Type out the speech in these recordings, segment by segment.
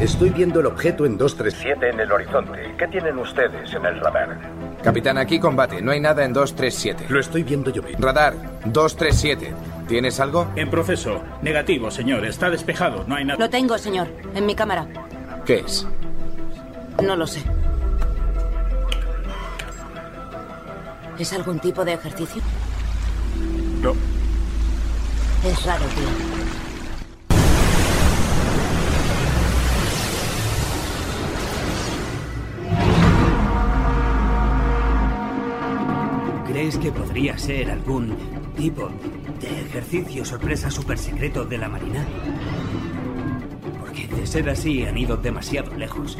Estoy viendo el objeto en 237 en el horizonte. ¿Qué tienen ustedes en el radar? Capitán, aquí combate. No hay nada en 237. Lo estoy viendo yo Radar, 237. ¿Tienes algo? En proceso. Negativo, señor. Está despejado. No hay nada. Lo tengo, señor. En mi cámara. ¿Qué es? No lo sé. ¿Es algún tipo de ejercicio? No. Es raro, tío. ¿Crees que podría ser algún tipo de ejercicio sorpresa super secreto de la Marina? Porque de ser así han ido demasiado lejos.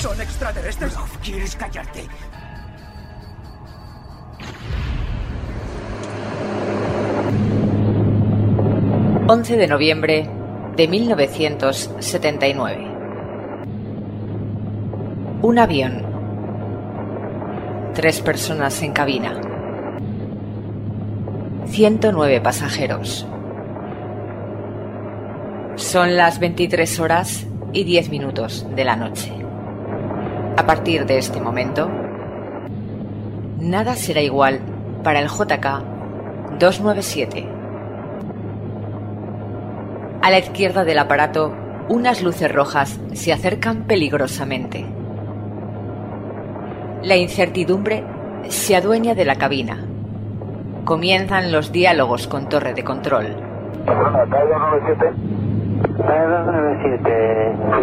¿Son extraterrestres? ¿Quieres callarte? 11 de noviembre de 1979. Un avión. Tres personas en cabina. 109 pasajeros. Son las 23 horas y 10 minutos de la noche. A partir de este momento, nada será igual para el JK 297 a la izquierda del aparato, unas luces rojas se acercan peligrosamente. La incertidumbre se adueña de la cabina. Comienzan los diálogos con torre de control.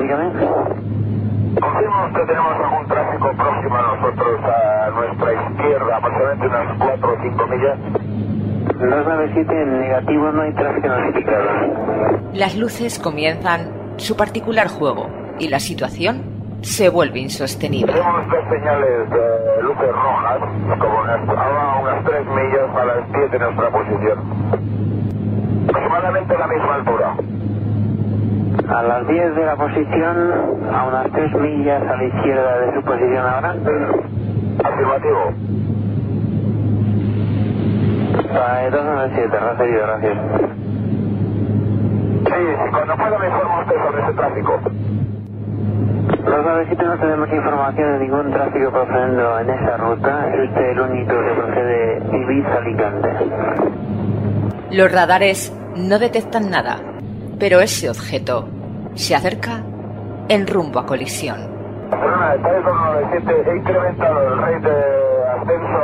dígame. Confirmo que tenemos algún tráfico próximo a nosotros, a nuestra izquierda, aproximadamente unas 4 o 5 millas. 297 en negativo, no hay tráfico notificado. Las luces comienzan su particular juego y la situación se vuelve insostenible. Tenemos dos señales de luces rojas, como a unas 3 millas a las 10 de nuestra posición. Aproximadamente a la misma altura. A las 10 de la posición, a unas 3 millas a la izquierda de su posición ahora. Afirmativo. Ah, 297, recibido, gracias. Sí, cuando pueda me informa usted sobre ese tráfico. Los 97 no tenemos información de ningún tráfico procediendo en esa ruta. Es usted el único que procede Ibiza-Alicante. Los radares no detectan nada, pero ese objeto se acerca en rumbo a colisión. Barcelona, está 297, he incrementado el rate de ascenso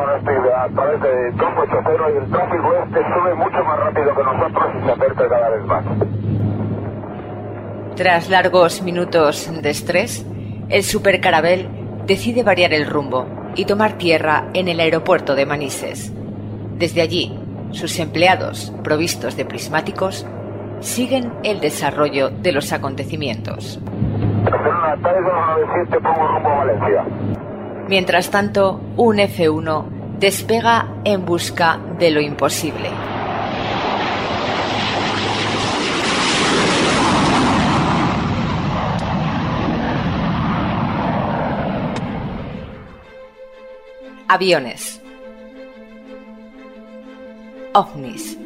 a través de 280 y el tráfico este sube mucho más rápido que nosotros y se acerca cada vez más. Tras largos minutos de estrés, el supercarabel decide variar el rumbo y tomar tierra en el aeropuerto de Manises. Desde allí, sus empleados, provistos de prismáticos, siguen el desarrollo de los acontecimientos. Barcelona, 97, pongo rumbo a Valencia. Mientras tanto, un F-1 despega en busca de lo imposible. Aviones. ovnis.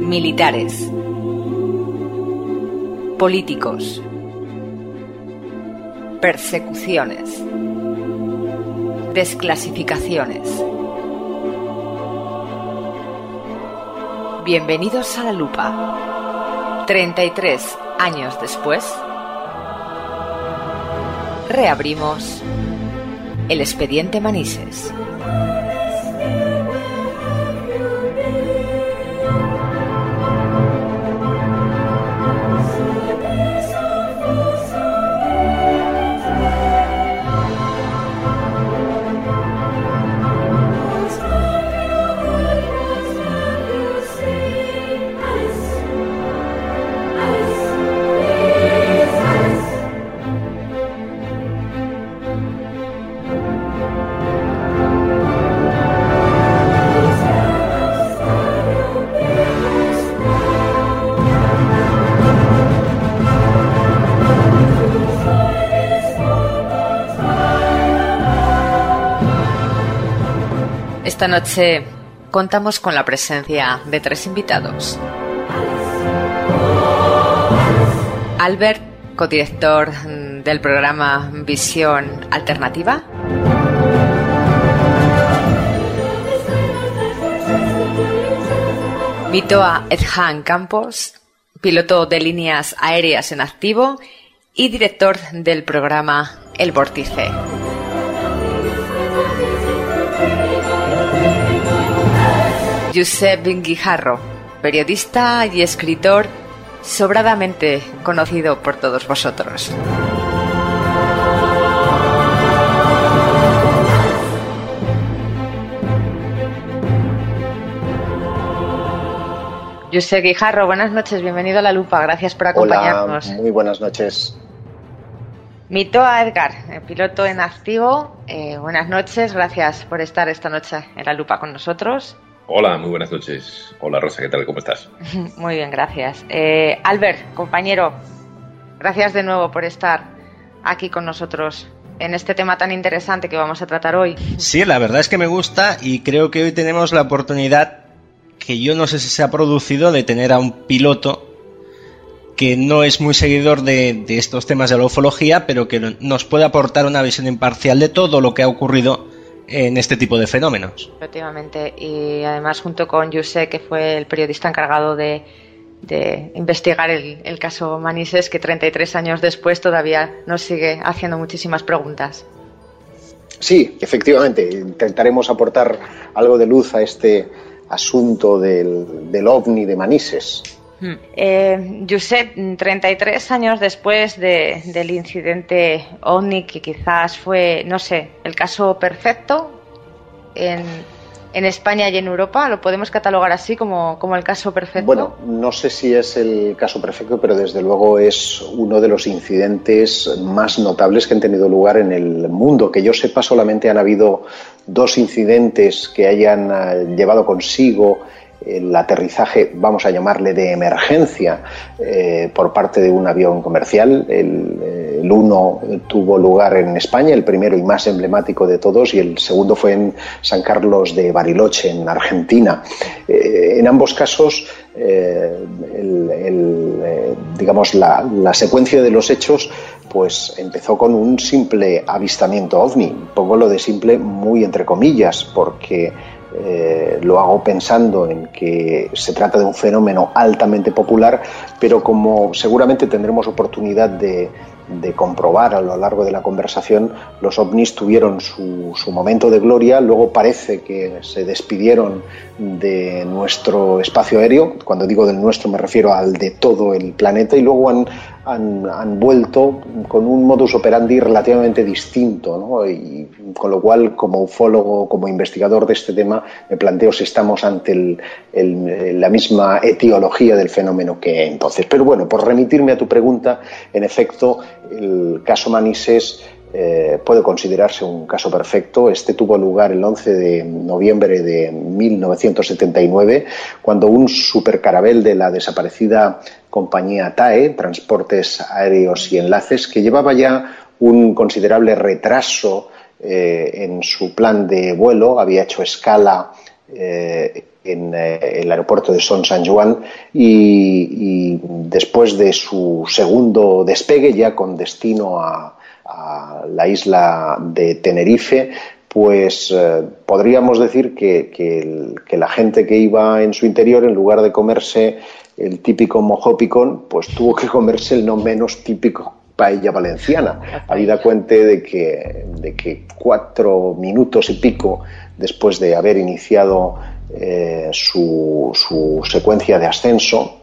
Militares. Políticos persecuciones, desclasificaciones. Bienvenidos a la lupa. 33 años después, reabrimos el expediente Manises. Esta noche contamos con la presencia de tres invitados. Albert, codirector del programa Visión Alternativa. Mitoa Edhan Campos, piloto de líneas aéreas en activo y director del programa El Vórtice. Josep Guijarro, periodista y escritor sobradamente conocido por todos vosotros. José Guijarro, buenas noches, bienvenido a La Lupa, gracias por acompañarnos. Hola, muy buenas noches. Mito a Edgar, eh, piloto en activo, eh, buenas noches, gracias por estar esta noche en La Lupa con nosotros. Hola, muy buenas noches. Hola Rosa, ¿qué tal? ¿Cómo estás? Muy bien, gracias. Eh, Albert, compañero, gracias de nuevo por estar aquí con nosotros en este tema tan interesante que vamos a tratar hoy. Sí, la verdad es que me gusta y creo que hoy tenemos la oportunidad que yo no sé si se ha producido de tener a un piloto que no es muy seguidor de, estos temas de la ufología, pero que nos puede aportar una visión imparcial de todo lo que ha ocurrido en este tipo de fenómenos. Efectivamente, y además junto con Jose, que fue el periodista encargado de, investigar el, el, caso Manises, que 33 años después todavía nos sigue haciendo muchísimas preguntas. Sí, efectivamente, intentaremos aportar algo de luz a este asunto del, del ovni de Manises. Hmm. Eh, Josep, 33 años después del incidente ovni, que quizás fue, no sé, el caso perfecto en, en España y en Europa, ¿lo podemos catalogar así como, como, el caso perfecto? Bueno, no sé si es el caso perfecto, pero desde luego es uno de los incidentes más notables que han tenido lugar en el mundo. Que yo sepa, solamente han habido dos incidentes que hayan eh, llevado consigo el aterrizaje, vamos a llamarle de emergencia, eh, por parte de un avión comercial. El, eh, el, uno tuvo lugar en España, el primero y más emblemático de todos, y el segundo fue en San Carlos de Bariloche, en Argentina. en ambos casos, digamos, la, la secuencia de los hechos pues empezó con un simple avistamiento ovni. Pongo lo de simple muy entre comillas, porque eh, lo hago pensando en que se trata de un fenómeno altamente popular, pero como seguramente tendremos oportunidad de, comprobar a lo largo de la conversación, los ovnis tuvieron su, momento de gloria, luego parece que se despidieron de nuestro espacio aéreo, cuando digo del nuestro me refiero al de todo el planeta, y luego han, han, vuelto con un modus operandi relativamente distinto, ¿no? y con lo cual como ufólogo, como investigador de este tema, me planteo si estamos ante la misma etiología del fenómeno que entonces. Pero bueno, por remitirme a tu pregunta, en efecto, el caso Manises eh, puede considerarse un caso perfecto. Este tuvo lugar el 11 de noviembre de 1979, cuando un supercarabel de la desaparecida compañía TAE, Transportes Aéreos y Enlaces, que llevaba ya un considerable retraso eh, en su plan de vuelo, había hecho escala eh, en el aeropuerto de Son San Juan y, después de su segundo despegue, ya con destino a, a la isla de Tenerife, pues eh, podríamos decir que, que, el, que, la gente que iba en su interior, en lugar de comerse el típico mojopicón, pues tuvo que comerse el no menos típico paella valenciana. Habida cuenta de que, de que cuatro minutos y pico después de haber iniciado eh, su, su, secuencia de ascenso,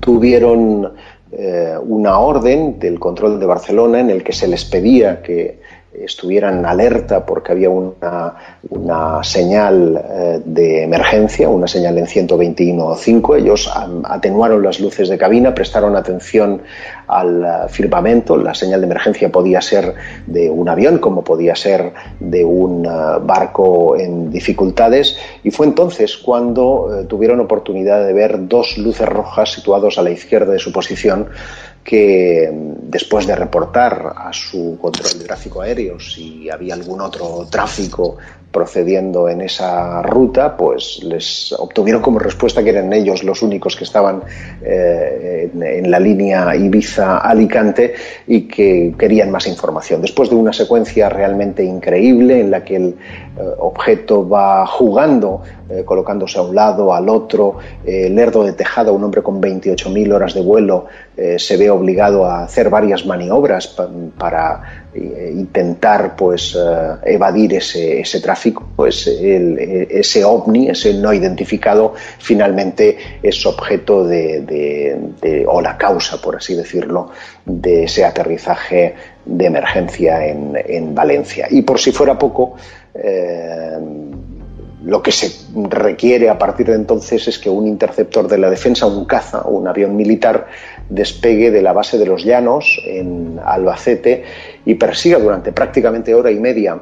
tuvieron eh, una orden del control de Barcelona en el que se les pedía que estuvieran alerta porque había una, una señal eh, de emergencia, una señal en 121.5. Ellos atenuaron las luces de cabina, prestaron atención al uh, firmamento. La señal de emergencia podía ser de un avión, como podía ser de un uh, barco en dificultades. Y fue entonces cuando tuvieron oportunidad de ver dos luces rojas situados a la izquierda de su posición que mm, después de reportar a su control de tráfico aéreo si había algún otro tráfico procediendo en esa ruta, pues les obtuvieron como respuesta que eran ellos los únicos que estaban eh, en, la línea Ibiza-Alicante y que querían más información. Después de una secuencia realmente increíble en la que el eh, objeto va jugando, eh, colocándose a un lado, al otro, eh, Lerdo de Tejada, un hombre con 28.000 horas de vuelo, se ve obligado a hacer varias maniobras pa para eh, intentar pues eh, evadir ese, ese, tráfico, pues el, ese ovni, ese no identificado, finalmente es objeto de, o la causa, por así decirlo, de ese aterrizaje de emergencia en, en Valencia. Y por si fuera poco, eh, lo que se requiere a partir de entonces es que un interceptor de la defensa, un caza o un avión militar, despegue de la base de los llanos en Albacete y persiga durante prácticamente hora y media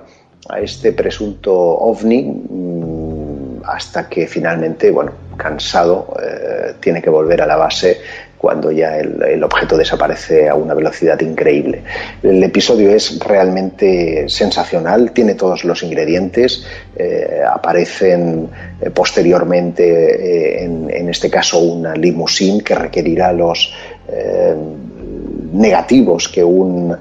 a este presunto ovni mmm, hasta que finalmente, bueno, cansado, eh, tiene que volver a la base cuando ya el, objeto desaparece a una velocidad increíble. El episodio es realmente sensacional, tiene todos los ingredientes, eh, aparecen eh, posteriormente, eh, en, en, este caso, una limusín que requerirá los negativos que un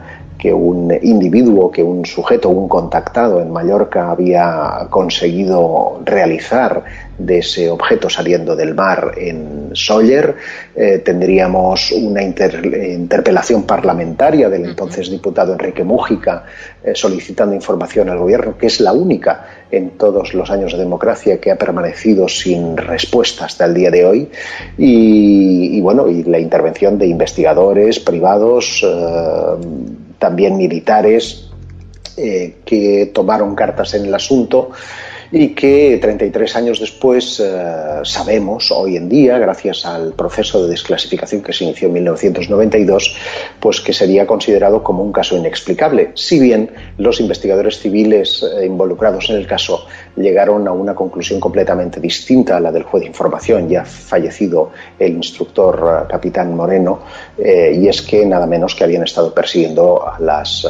que un individuo, que un sujeto, un contactado en Mallorca había conseguido realizar de ese objeto saliendo del mar en Sóller. Eh, tendríamos una inter interpelación parlamentaria del entonces diputado Enrique Mújica eh, solicitando información al gobierno, que es la única en todos los años de democracia que ha permanecido sin respuesta hasta el día de hoy. Y, y bueno, y la intervención de investigadores privados. Eh, también militares eh, que tomaron cartas en el asunto y que 33 años después eh, sabemos hoy en día, gracias al proceso de desclasificación que se inició en 1992, pues que sería considerado como un caso inexplicable, si bien los investigadores civiles eh, involucrados en el caso llegaron a una conclusión completamente distinta a la del juez de información, ya fallecido el instructor eh, capitán Moreno, y es que nada menos que habían estado persiguiendo a las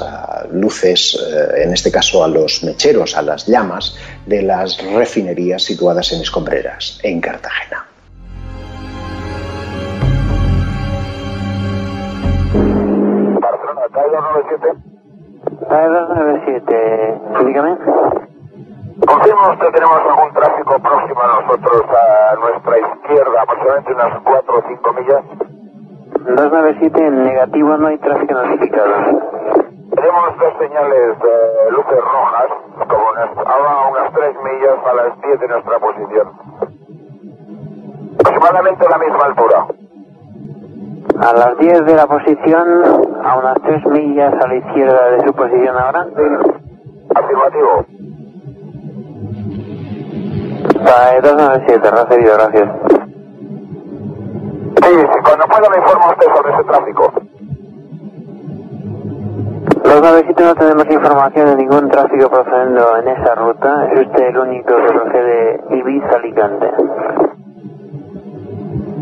luces, en este caso a los mecheros, a las llamas de las refinerías situadas en Escombreras, en Cartagena. Barcelona, Cairo 97. Cairo 97, dígame. Confirmo que tenemos algún tráfico próximo a nosotros, a nuestra izquierda, aproximadamente unas 4 o 5 millas. 297 en negativo, no hay tráfico notificado. Tenemos dos señales de luces rojas, como a unas 3 millas a las 10 de nuestra posición. Aproximadamente a la misma altura. A las 10 de la posición, a unas 3 millas a la izquierda de su posición ahora. Afirmativo. Vale, 297, recibido, gracias. Sí, sí, cuando pueda me informa usted sobre ese tráfico. 297 no tenemos información de ningún tráfico procediendo en esa ruta. Es usted el único que procede Ibiza-Alicante.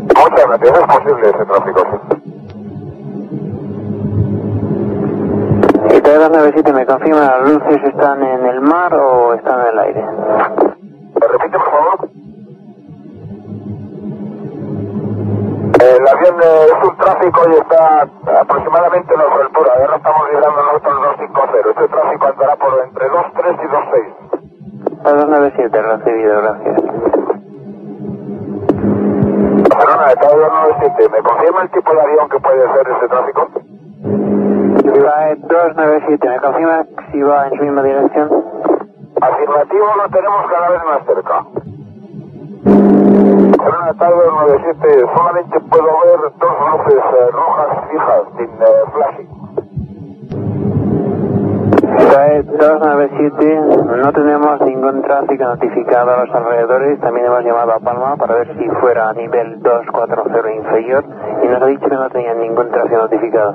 Muchas gracias, es posible ese tráfico, sí. Y 297 me confirma, ¿las luces están en el mar o están en el aire? ¿Me repite, por favor? El avión es un tráfico y está aproximadamente a nuestra altura. Ahora estamos tenemos ningún tráfico notificado a los alrededores. También hemos llamado a Palma para ver si fuera a nivel 240 inferior y nos ha dicho que no tenía ningún tráfico notificado.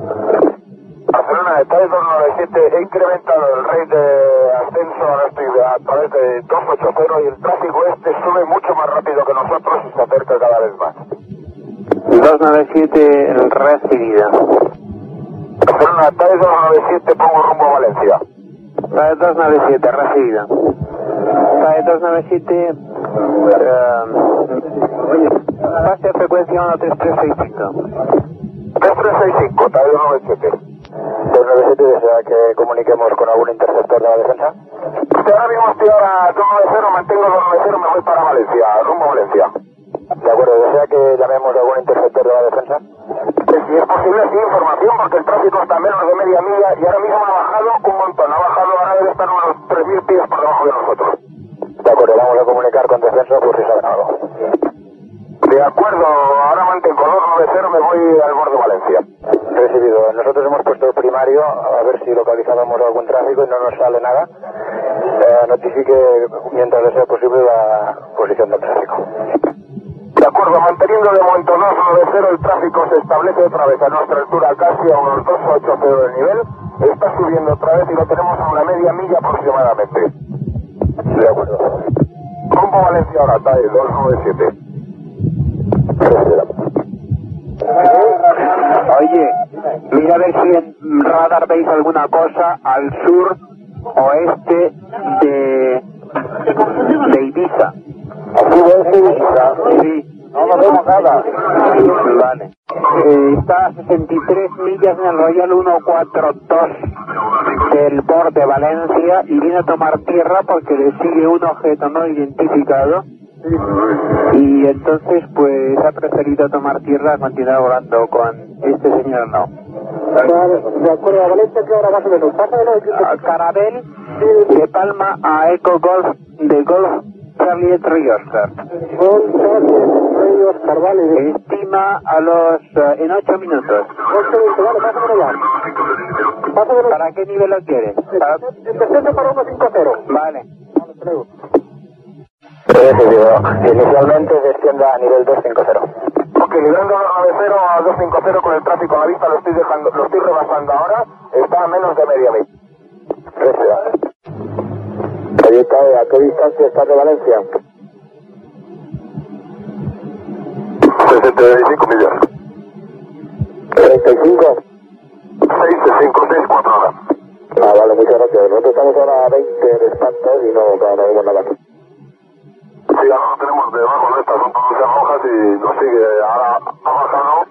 Barcelona, está 297, he incrementado el rate de ascenso, estoy a través de 280 y el tráfico este sube mucho más rápido que nosotros y se acerca cada vez más. 297 recibida. Barcelona, TAE 297, pongo rumbo a Valencia. TAE 297, recibida. TAE 297, eh, pase a frecuencia 13365. 3365, TAE 297. 297 desea que comuniquemos con algún interceptor de la defensa. Ahora mismo estoy ahora 290, mantengo 290, me voy para Valencia, rumbo Valencia. De acuerdo, desea que llamemos a algún interceptor de la defensa. Pues si es posible, sí, información, porque el tráfico está a menos de media milla y ahora mismo ha bajado un montón, ha bajado, ahora debe estar unos 3.000 pies por debajo de nosotros. De acuerdo, vamos a comunicar con defensa por si saben algo. De acuerdo, ahora mantengo 290, me voy al borde de Valencia. Recibido. Nosotros hemos puesto el primario a ver si localizábamos algún tráfico y no nos sale nada. Eh, notifique mientras sea posible la posición del tráfico. De acuerdo, manteniendo de momento 290, el tráfico se establece otra vez a nuestra altura, casi a unos 280 del nivel. Está subiendo otra vez y lo tenemos a una media milla aproximadamente. De acuerdo. Rumbo Valencia ahora, TAE 297. Oye, mira a ver si en radar veis alguna cosa al sur oeste de, de. Ibiza? Sí. No, no vemos nada. Vale. Eh, está a 63 millas en el Royal 142 del borde Valencia y viene a tomar tierra porque le sigue un objeto no identificado y entonces pues ha preferido tomar tierra a continuar volando con este señor no. De acuerdo, a Valencia, ¿qué hora más o menos? Carabel de Palma a Eco Golf de Golf Charlie Rio Oscar. Golf Charlie vale. Estima a los eh, en 8 minutos. 8 minutos, vale, pásamelo ya. Pásamelo. ¿Para qué nivel lo quieres? Para... Empecemos para 150. Vale. Recibido. Inicialmente descienda a nivel 250. Ok, nivel 290 a 250 con el tráfico a la vista, lo estoy dejando, lo estoy rebasando ahora, está a menos de media milla. Cae, ¿a qué distancia estás de Valencia? 65 millas. 35. 65, 6, 4 horas. Ah, vale, muchas gracias. Nosotros estamos ahora a 20 de espanto y no, no, no vemos nada. Sí, ahora lo tenemos debajo de estas, son todas hojas y no sigue. Ahora ha bajado,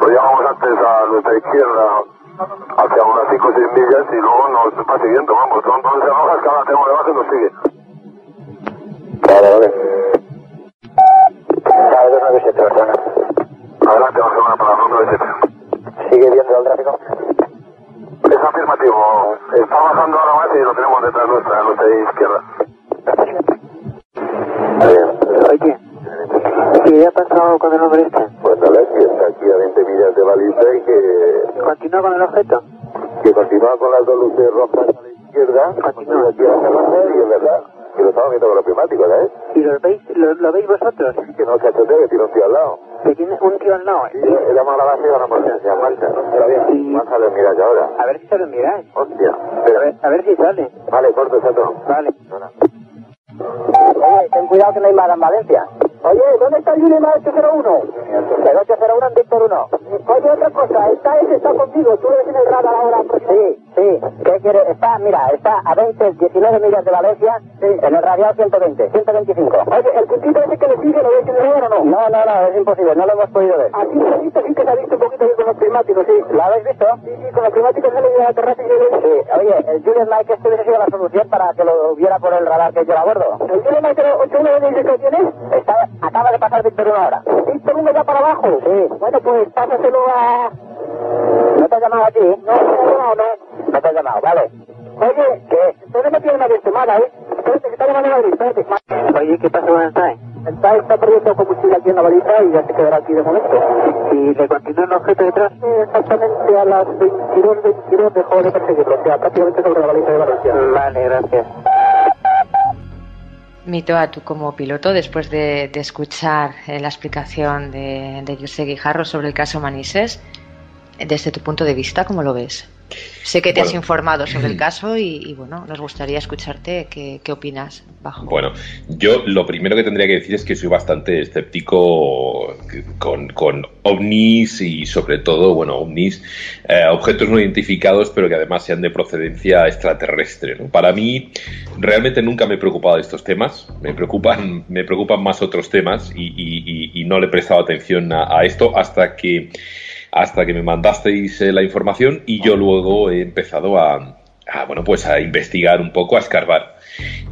lo llevamos antes a nuestra izquierda hacia unas 5 o 6 millas y luego nos está siguiendo, vamos, son todas hojas que ahora tenemos debajo y nos sigue. Vale, vale. Vale, 297, Barcelona. Adelante, Barcelona, para 297. ¿Sigue viendo el tráfico? Es afirmativo. Está bajando ahora más y lo tenemos detrás nuestra, a nuestra izquierda. Oye, ¿qué ha pasado con el hombre este? Pues nada, que está aquí a 20 millas de baliza y que, ¿Continúa con el objeto? que continúa con las dos luces rojas a la izquierda, continúa aquí a la derecha y es verdad que lo estamos viendo con los climáticos, ¿eh? ¿Y lo veis, lo, lo veis vosotros? Que no cachoteo, que tiene un tío al lado. Que tiene un tío al lado. Y le vamos a grabar así a una potencia, marcha. Está bien, vamos a ver, mira ya ahora. A ver si se lo miráis. Hostia. A ver, a ver si sale. Vale, corto, chato. Vale. Oye, ten cuidado que no hay mar en Valencia. Oye, ¿dónde está el Unima 801? El 801 en Víctor 1. Oye, otra cosa, esta es está contigo, tú eres en el radar ahora. Sí, sí. ¿Qué quiere? Está, mira, está a 20, 19 millas de Valencia, en el radial 120, 125. Oye, ¿el puntito ese que le sigue lo ves en el o no? No, no, no, es imposible, no lo hemos podido ver. Aquí se ha visto, sí que se ha visto un poquito con los climáticos, sí. ¿Lo habéis visto? Sí, sí, con los climáticos sale de la terraza y de Sí, oye, el Julian Mike este hubiese sido la solución para que lo viera por el radar que yo la abordo. ¿El Julian Mike 81 de dice que tienes? Está, acaba de pasar Víctor 1 ahora. ¿Víctor 1 ya para abajo? Sí. Bueno, pues pásaselo a... ¿No te has llamado aquí? No, no, no, no. No te has llamado, vale. Oye, ¿qué? Entonces no tiene nadie llamada, ¿eh? Espérate, que está llamando a espérate. Oye, ¿qué pasa con el TAE? El TAE está perdiendo combustible aquí en la baliza y ya se quedará aquí de momento. ¿Y le continúa el objeto detrás? Sí, exactamente a las 22, 22 dejó de perseguirlo, o sea, prácticamente sobre la baliza de Valencia. Vale, gracias. Mito, tú como piloto, después de, escuchar eh, la explicación de, de José Guijarro sobre el caso Manises, desde tu punto de vista, ¿cómo lo ves? Sé que te has informado sobre el caso y, y, bueno, nos gustaría escucharte qué, qué opinas bajo. Bueno, yo lo primero que tendría que decir es que soy bastante escéptico con, con, ovnis y sobre todo, bueno, ovnis, eh, objetos no identificados, pero que además sean de procedencia extraterrestre. ¿no? Para mí, realmente nunca me he preocupado de estos temas, me preocupan, me preocupan más otros temas y, y, y no le he prestado atención a, a, esto hasta que, hasta que me mandasteis eh, la información y yo luego he empezado a, a, bueno, pues a investigar un poco, a escarbar.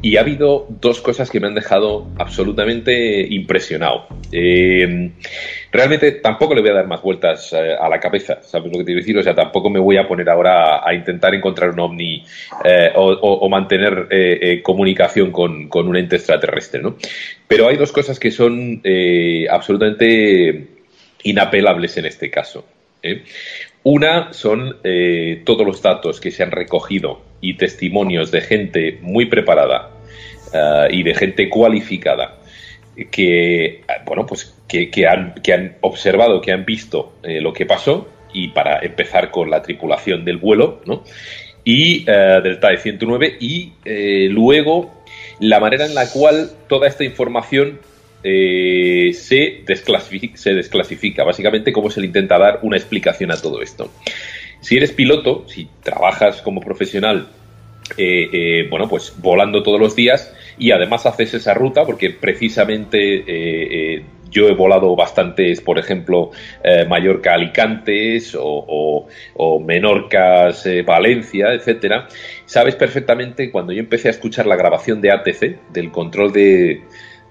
Y ha habido dos cosas que me han dejado absolutamente impresionado. Eh, realmente tampoco le voy a dar más vueltas eh, a la cabeza, ¿sabes lo que te quiero decir? O sea, tampoco me voy a poner ahora a, a intentar encontrar un ovni eh, o, o, o, mantener comunicación con, con, un ente extraterrestre, ¿no? Pero hay dos cosas que son absolutamente inapelables en este caso. Una son eh, todos los datos que se han recogido y testimonios de gente muy preparada uh, y de gente cualificada que, bueno, pues que, que, han, que han, observado, que han visto eh, lo que pasó y para empezar con la tripulación del vuelo, ¿no? Y del TAE 109 y eh, luego la manera en la cual toda esta información eh, se, desclasifica, básicamente cómo se le intenta dar una explicación a todo esto. Si eres piloto, si trabajas como profesional, eh, eh, bueno, pues volando todos los días y además haces esa ruta, porque precisamente yo he volado bastantes, por ejemplo, Mallorca Alicantes o, o, o Menorcas Valencia, etcétera, sabes perfectamente cuando yo empecé a escuchar la grabación de ATC, del control de,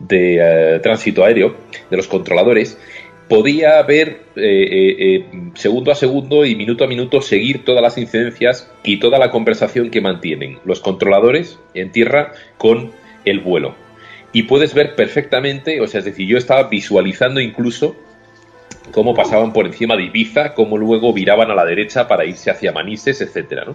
de uh, tránsito aéreo, de los controladores, podía ver eh, eh, segundo a segundo y minuto a minuto seguir todas las incidencias y toda la conversación que mantienen los controladores en tierra con el vuelo. Y puedes ver perfectamente, o sea, es decir, yo estaba visualizando incluso cómo pasaban por encima de Ibiza, cómo luego viraban a la derecha para irse hacia Manises, etcétera.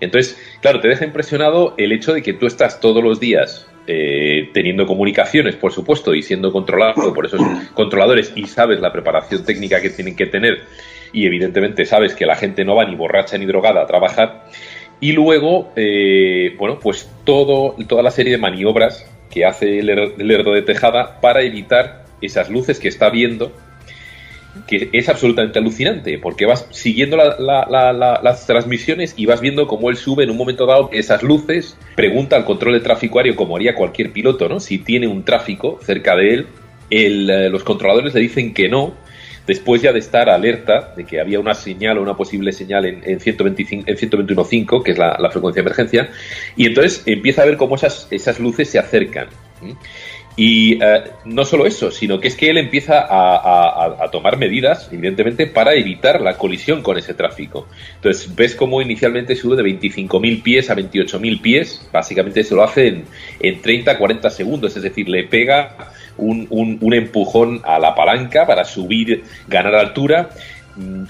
Entonces, claro, te deja impresionado el hecho de que tú estás todos los días eh, teniendo comunicaciones, por supuesto, y siendo controlado por esos controladores y sabes la preparación técnica que tienen que tener y evidentemente sabes que la gente no va ni borracha ni drogada a trabajar y luego, eh, bueno, pues todo, toda la serie de maniobras que hace el, Herdo de Tejada para evitar esas luces que está viendo que es absolutamente alucinante, porque vas siguiendo la, la, la, las transmisiones y vas viendo cómo él sube en un momento dado esas luces, pregunta al control de tráfico aéreo, como haría cualquier piloto, ¿no? Si tiene un tráfico cerca de él, el, eh, los controladores le dicen que no, después ya de estar alerta de que había una señal o una posible señal en, en, 125, en 121.5, que es la, frecuencia de emergencia, y entonces empieza a ver cómo esas, esas luces se acercan. Y uh, no solo eso, sino que es que él empieza a, a, a, tomar medidas, evidentemente, para evitar la colisión con ese tráfico. Entonces, ves cómo inicialmente sube de 25.000 pies a 28.000 pies, básicamente se lo hace en, en 30, 40 segundos, es decir, le pega un, un, un empujón a la palanca para subir, ganar altura.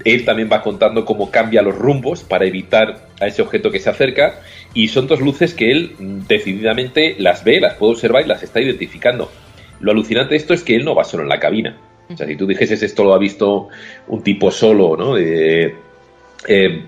Él también va contando cómo cambia los rumbos para evitar a ese objeto que se acerca y son dos luces que él decididamente las ve, las puede observar y las está identificando. Lo alucinante de esto es que él no va solo en la cabina. O sea, si tú dijeses esto lo ha visto un tipo solo, ¿no? Eh,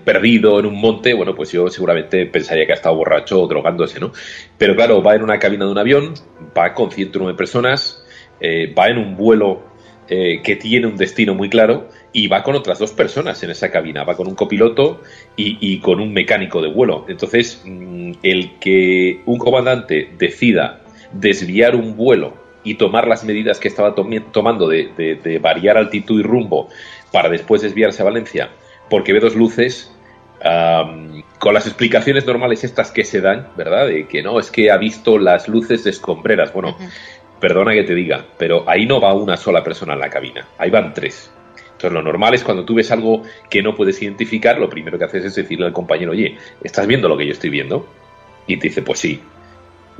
perdido en un monte, bueno, pues yo seguramente pensaría que ha estado borracho o drogándose, ¿no? Pero claro, va en una cabina de un avión, va con 109 personas, eh, va en un vuelo eh, que tiene un destino muy claro y va con otras dos personas en esa cabina, va con un copiloto y, y con un mecánico de vuelo. Entonces, mmm, el que un comandante decida desviar un vuelo y tomar las medidas que estaba to tomando de, de, de, variar altitud y rumbo para después desviarse a Valencia, porque ve dos luces, um, con las explicaciones normales estas que se dan, ¿verdad? De que no, es que ha visto las luces de escombreras. Bueno, uh -huh. perdona que te diga, pero ahí no va una sola persona en la cabina, ahí van tres. Entonces, lo normal es cuando tú ves algo que no puedes identificar, lo primero que haces es decirle al compañero, oye, ¿estás viendo lo que yo estoy viendo? Y te dice, pues sí.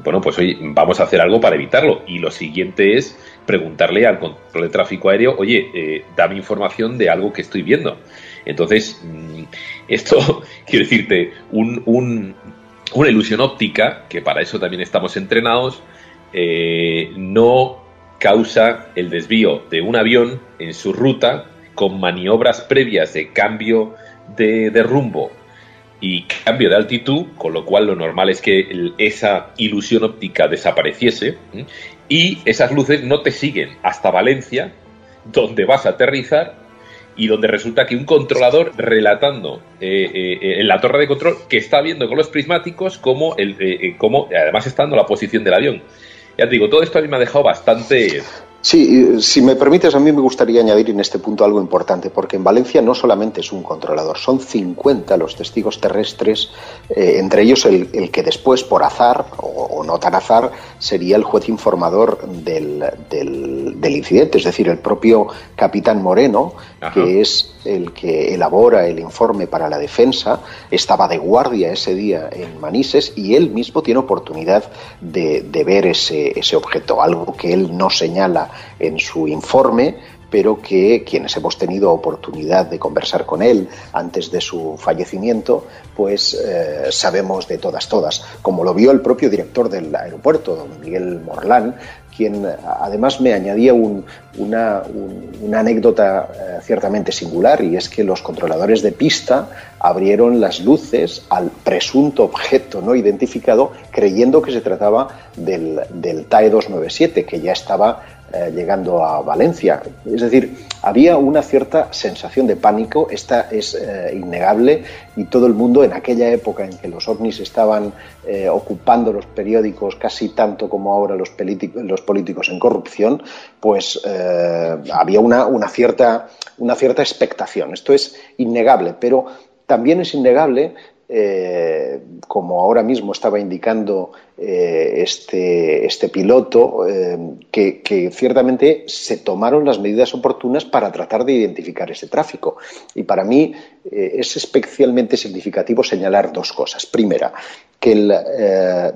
Bueno, pues oye, vamos a hacer algo para evitarlo. Y lo siguiente es preguntarle al control de tráfico aéreo, oye, eh, dame información de algo que estoy viendo. Entonces, mmm, esto, quiero decirte, un, un, una ilusión óptica, que para eso también estamos entrenados, eh, no causa el desvío de un avión en su ruta con maniobras previas de cambio de, rumbo y cambio de altitud, con lo cual lo normal es que esa ilusión óptica desapareciese y esas luces no te siguen hasta Valencia donde vas a aterrizar y donde resulta que un controlador relatando eh, eh, en la torre de control que está viendo con los prismáticos como, el, eh, además estando la posición del avión. Ya te digo, todo esto a mí me ha dejado bastante Sí, si me permites, a mí me gustaría añadir en este punto algo importante, porque en Valencia no solamente es un controlador, son 50 los testigos terrestres, eh, entre ellos el, que después, por azar o, no tan azar, sería el juez informador del, del, incidente, es decir, el propio capitán Moreno, que es el que elabora el informe para la defensa, estaba de guardia ese día en Manises y él mismo tiene oportunidad de, de ver ese, ese objeto, algo que él no señala en su informe, pero que quienes hemos tenido oportunidad de conversar con él antes de su fallecimiento, pues eh, sabemos de todas, todas. Como lo vio el propio director del aeropuerto, don Miguel Morlán, quien además me añadía una, anécdota eh, ciertamente singular, y es que los controladores de pista abrieron las luces al presunto objeto no identificado, creyendo que se trataba del, del TAE 297, que ya estaba eh, llegando a Valencia. Es decir, había una cierta sensación de pánico, esta es eh, innegable, y todo el mundo en aquella época en que los ovnis estaban eh, ocupando los periódicos casi tanto como ahora los, los políticos en corrupción, pues había una, una, cierta, una cierta expectación. Esto es innegable, pero también es innegable eh, como ahora mismo estaba indicando eh, este, este, piloto, eh, que, ciertamente se tomaron las medidas oportunas para tratar de identificar ese tráfico. Y para mí es especialmente significativo señalar dos cosas. Primera, que el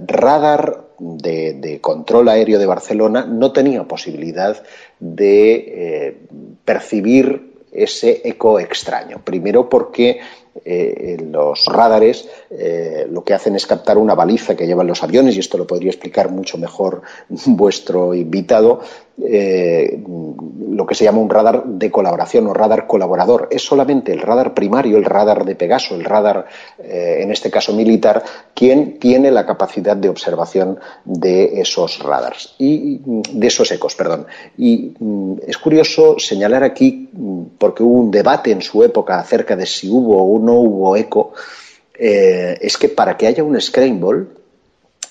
radar de, de, control aéreo de Barcelona no tenía posibilidad de percibir ese eco extraño. Primero porque eh, los radares eh, lo que hacen es captar una baliza que llevan los aviones, y esto lo podría explicar mucho mejor vuestro invitado, eh, lo que se llama un radar de colaboración o radar colaborador. Es solamente el radar primario, el radar de Pegaso, el radar, en este caso militar, quien tiene la capacidad de observación de esos radars y de esos ecos, perdón. Y mm, es curioso señalar aquí, mm, porque hubo un debate en su época acerca de si hubo un no hubo eco, eh, es que para que haya un scramble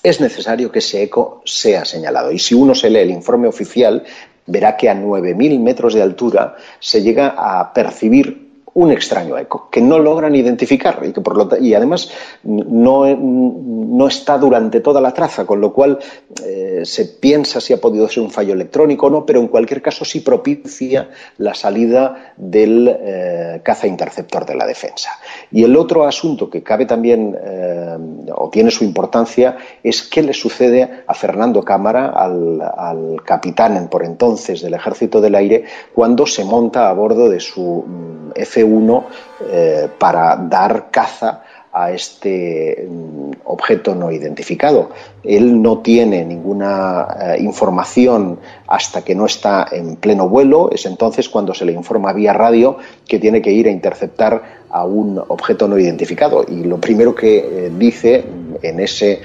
es necesario que ese eco sea señalado. Y si uno se lee el informe oficial, verá que a 9.000 metros de altura se llega a percibir un extraño eco que no logran identificar y que por lo y además no, no, está durante toda la traza, con lo cual eh, se piensa si ha podido ser un fallo electrónico o no, pero en cualquier caso sí propicia la salida del eh, caza interceptor de la defensa. Y el otro asunto que cabe también eh, o tiene su importancia es qué le sucede a Fernando Cámara, al, al capitán por entonces del Ejército del Aire, cuando se monta a bordo de su mm, F uno eh, para dar caza a este mm, objeto no identificado. Él no tiene ninguna eh, información hasta que no está en pleno vuelo, es entonces cuando se le informa vía radio que tiene que ir a interceptar a un objeto no identificado. Y lo primero que eh, dice en ese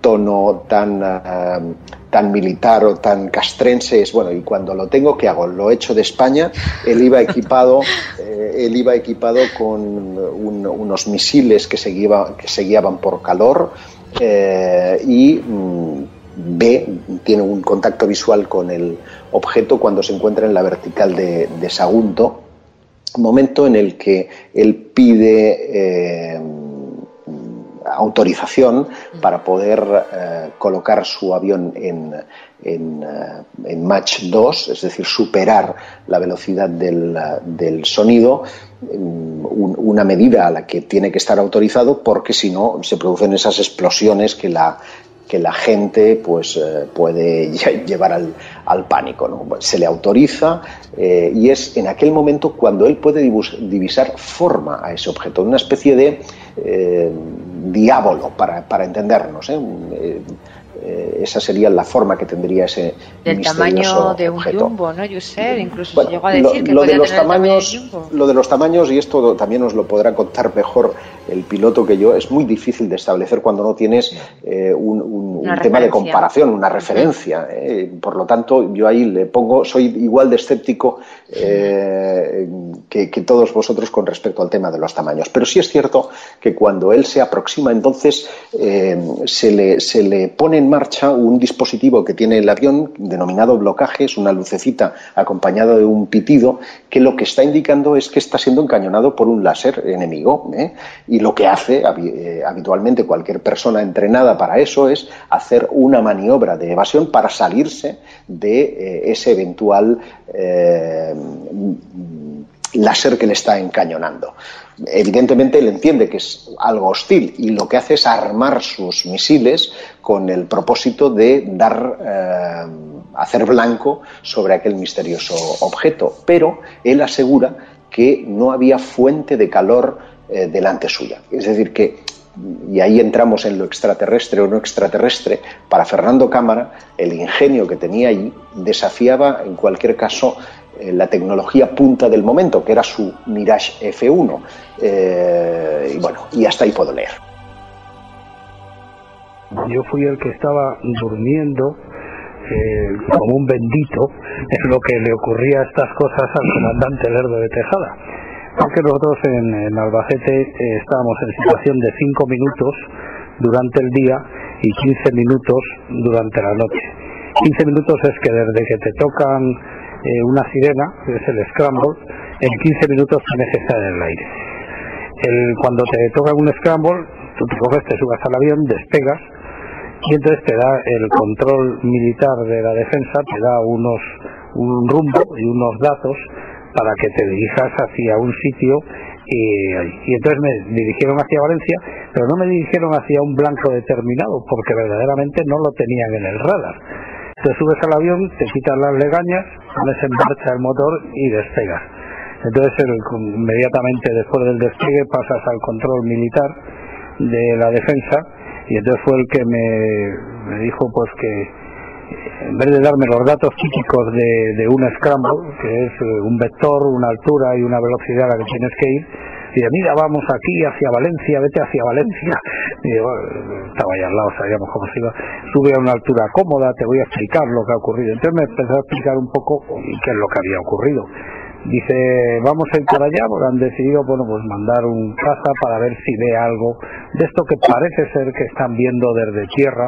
tono tan, eh, tan militar o tan castrense es, bueno, y cuando lo tengo, ¿qué hago? Lo hecho de España, él iba equipado, eh, él iba equipado con unos misiles que se, que se guiaban por calor y mm, ve, tiene un contacto visual con el objeto cuando se encuentra en la vertical de, de Sagunto momento en el que él pide eh, autorización para poder eh, colocar su avión en, en, eh, Mach 2, es decir, superar la velocidad del, sonido, mm, una medida a la que tiene que estar autorizado porque si no se producen esas explosiones que la, que la gente pues, eh, puede llevar al, pánico. ¿no? Se le autoriza eh, y es en aquel momento cuando él puede divisar forma a ese objeto, una especie de eh, diablo, para, para entendernos. eh, esa sería la forma que tendría ese del tamaño de un objeto. jumbo, ¿no, Yusser? Incluso Bueno, se llegó a decir lo, que lo de los tener el tamaño tamaños, de jumbo. lo de los tamaños y esto también os lo podrá contar mejor el piloto que yo. Es muy difícil de establecer cuando no tienes eh, un, un- un Una tema de comparación, una referencia. eh. Por lo tanto, yo ahí le pongo, soy igual de escéptico eh, que, que todos vosotros con respecto al tema de los tamaños. Pero sí es cierto que cuando él se aproxima, entonces eh, se, le, se le pone en marcha un dispositivo que tiene el avión denominado blocaje, es una lucecita acompañada de un pitido que lo que está indicando es que está siendo encañonado por un láser enemigo. ¿eh? Y lo que hace eh, habitualmente cualquier persona entrenada para eso es hacer una maniobra de evasión para salirse de eh, ese eventual láser que le está encañonando. Evidentemente él entiende que es algo hostil y lo que hace es armar sus misiles con el propósito de dar eh, hacer blanco sobre aquel misterioso objeto, pero él asegura que no había fuente de calor eh, delante suya. Es decir, que y ahí entramos en lo extraterrestre o no extraterrestre, para Fernando Cámara, el ingenio que tenía allí desafiaba en cualquier caso eh, la tecnología punta del momento, que era su Mirage F1. Eh, y bueno, y hasta ahí puedo leer. Yo fui el que estaba durmiendo eh, como un bendito en lo que le ocurría estas cosas al comandante Lerdo de Tejada. Porque nosotros en, en Albacete eh, estábamos en situación de 5 minutos durante el día y 15 minutos durante la noche. 15 minutos es que desde que te tocan eh, una sirena, que es el scramble, en 15 minutos tienes que estar en el aire. El- cuando te tocan un scramble, tú te coges, te subas al avión, despegas y entonces te da el control militar de la defensa, te da unos un rumbo y unos datos para que te dirijas hacia un sitio y, y entonces me dirigieron hacia Valencia, pero no me dirigieron hacia un blanco determinado porque verdaderamente no lo tenían en el radar. Te subes al avión, te quitas las legañas, pones en marcha el motor y despegas. Entonces, inmediatamente después del despegue pasas al control militar de la defensa y entonces fue el que me, me dijo pues que en vez de darme los datos típicos de, de un scramble, que es eh, un vector, una altura y una velocidad a la que tienes que ir, dice, mira, vamos aquí hacia Valencia, vete hacia Valencia. Y yo, estaba ahí al lado, sabíamos cómo se iba. Sube a una altura cómoda, te voy a explicar lo que ha ocurrido. Entonces me empezó a explicar un poco qué es lo que había ocurrido. Dice, vamos a ir para allá, porque han decidido, bueno, pues mandar un caza para ver si ve algo de esto que parece ser que están viendo desde tierra.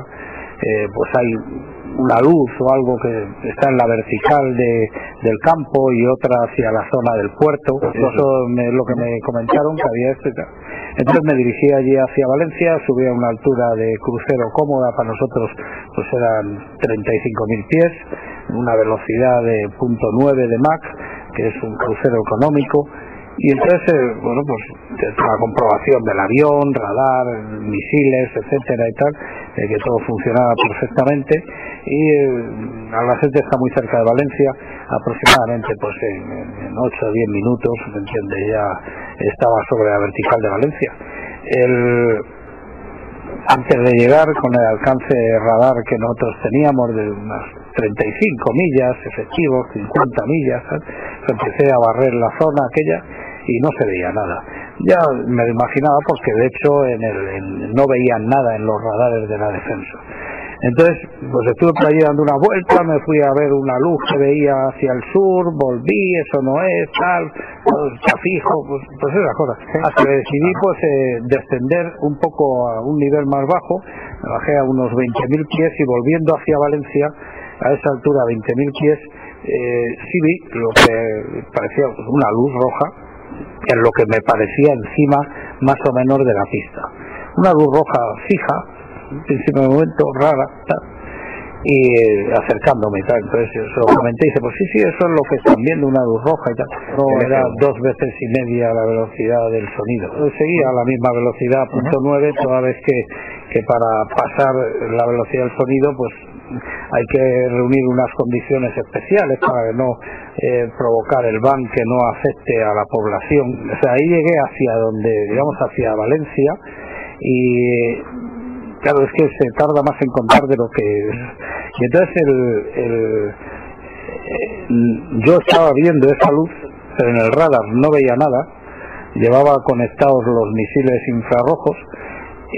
Eh, pues hay una luz o algo que está en la vertical de, del campo y otra hacia la zona del puerto. Eso es lo que me comentaron que había tal. Entonces me dirigí allí hacia Valencia, subí a una altura de crucero cómoda para nosotros, pues eran 35.000 pies, una velocidad de punto .9 de Mach, que es un crucero económico. Y entonces, eh, bueno, pues la comprobación del avión, radar, misiles, etcétera y tal, de que todo funcionaba perfectamente. Y eh, Albacete está muy cerca de Valencia, aproximadamente pues en, en 8 o 10 minutos, ¿me entiende? Ya estaba sobre la vertical de Valencia. El, antes de llegar con el alcance radar que nosotros teníamos de unas 35 millas efectivos, 50 millas, ¿sabes? empecé a barrer la zona aquella y no se veía nada. Ya me lo imaginaba porque de hecho en el, en- no veían nada en los radares de la defensa. Entonces, pues estuve por allí dando una vuelta, me fui a ver una luz que veía hacia el sur, volví, eso no es, tal, está fijo, pues, pues esas cosas. Hasta que decidí pues eh, descender un poco a un nivel más bajo, me bajé a unos 20.000 pies y volviendo hacia Valencia, a esa altura, 20.000 pies, eh, sí vi lo que parecía una luz roja, en lo que me parecía encima más o menos de la pista. Una luz roja fija, en de momento rara, y eh, acercándome y tal. Entonces yo se lo comenté y dice, pues sí, sí, eso es lo que están viendo, una luz roja y tal. No, era dos veces y media la velocidad del sonido. Yo Seguía a la misma velocidad, punto nueve, toda vez que, que para pasar la velocidad del sonido, pues hay que reunir unas condiciones especiales para no eh, provocar el ban que no afecte a la población. O sea, ahí llegué hacia donde, digamos, hacia Valencia y claro, es que se tarda más en contar de lo que es. Y entonces el, el, eh, yo estaba viendo esa luz, pero en el radar no veía nada, llevaba conectados los misiles infrarrojos,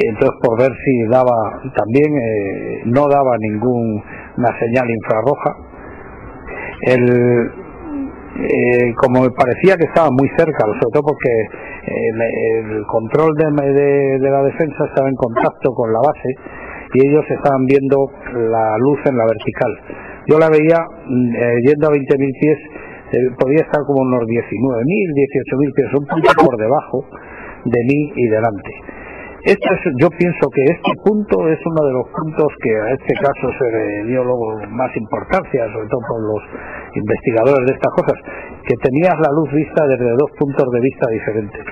entonces por ver si daba, también eh, no daba ninguna señal infrarroja. El, eh, como parecía que estaba muy cerca, sobre todo porque el, control de, de, la defensa estaba en contacto con la base y ellos estaban viendo la luz en la vertical. Yo la veía mm, eh, yendo a 20.000 pies, eh, podía estar como unos 19.000, 18.000 pies, un punto por debajo de mí y delante. Esto es, yo pienso que este punto es uno de los puntos que a este caso se le dio luego más importancia, sobre todo por los investigadores de estas cosas, que tenías la luz vista desde dos puntos de vista diferentes.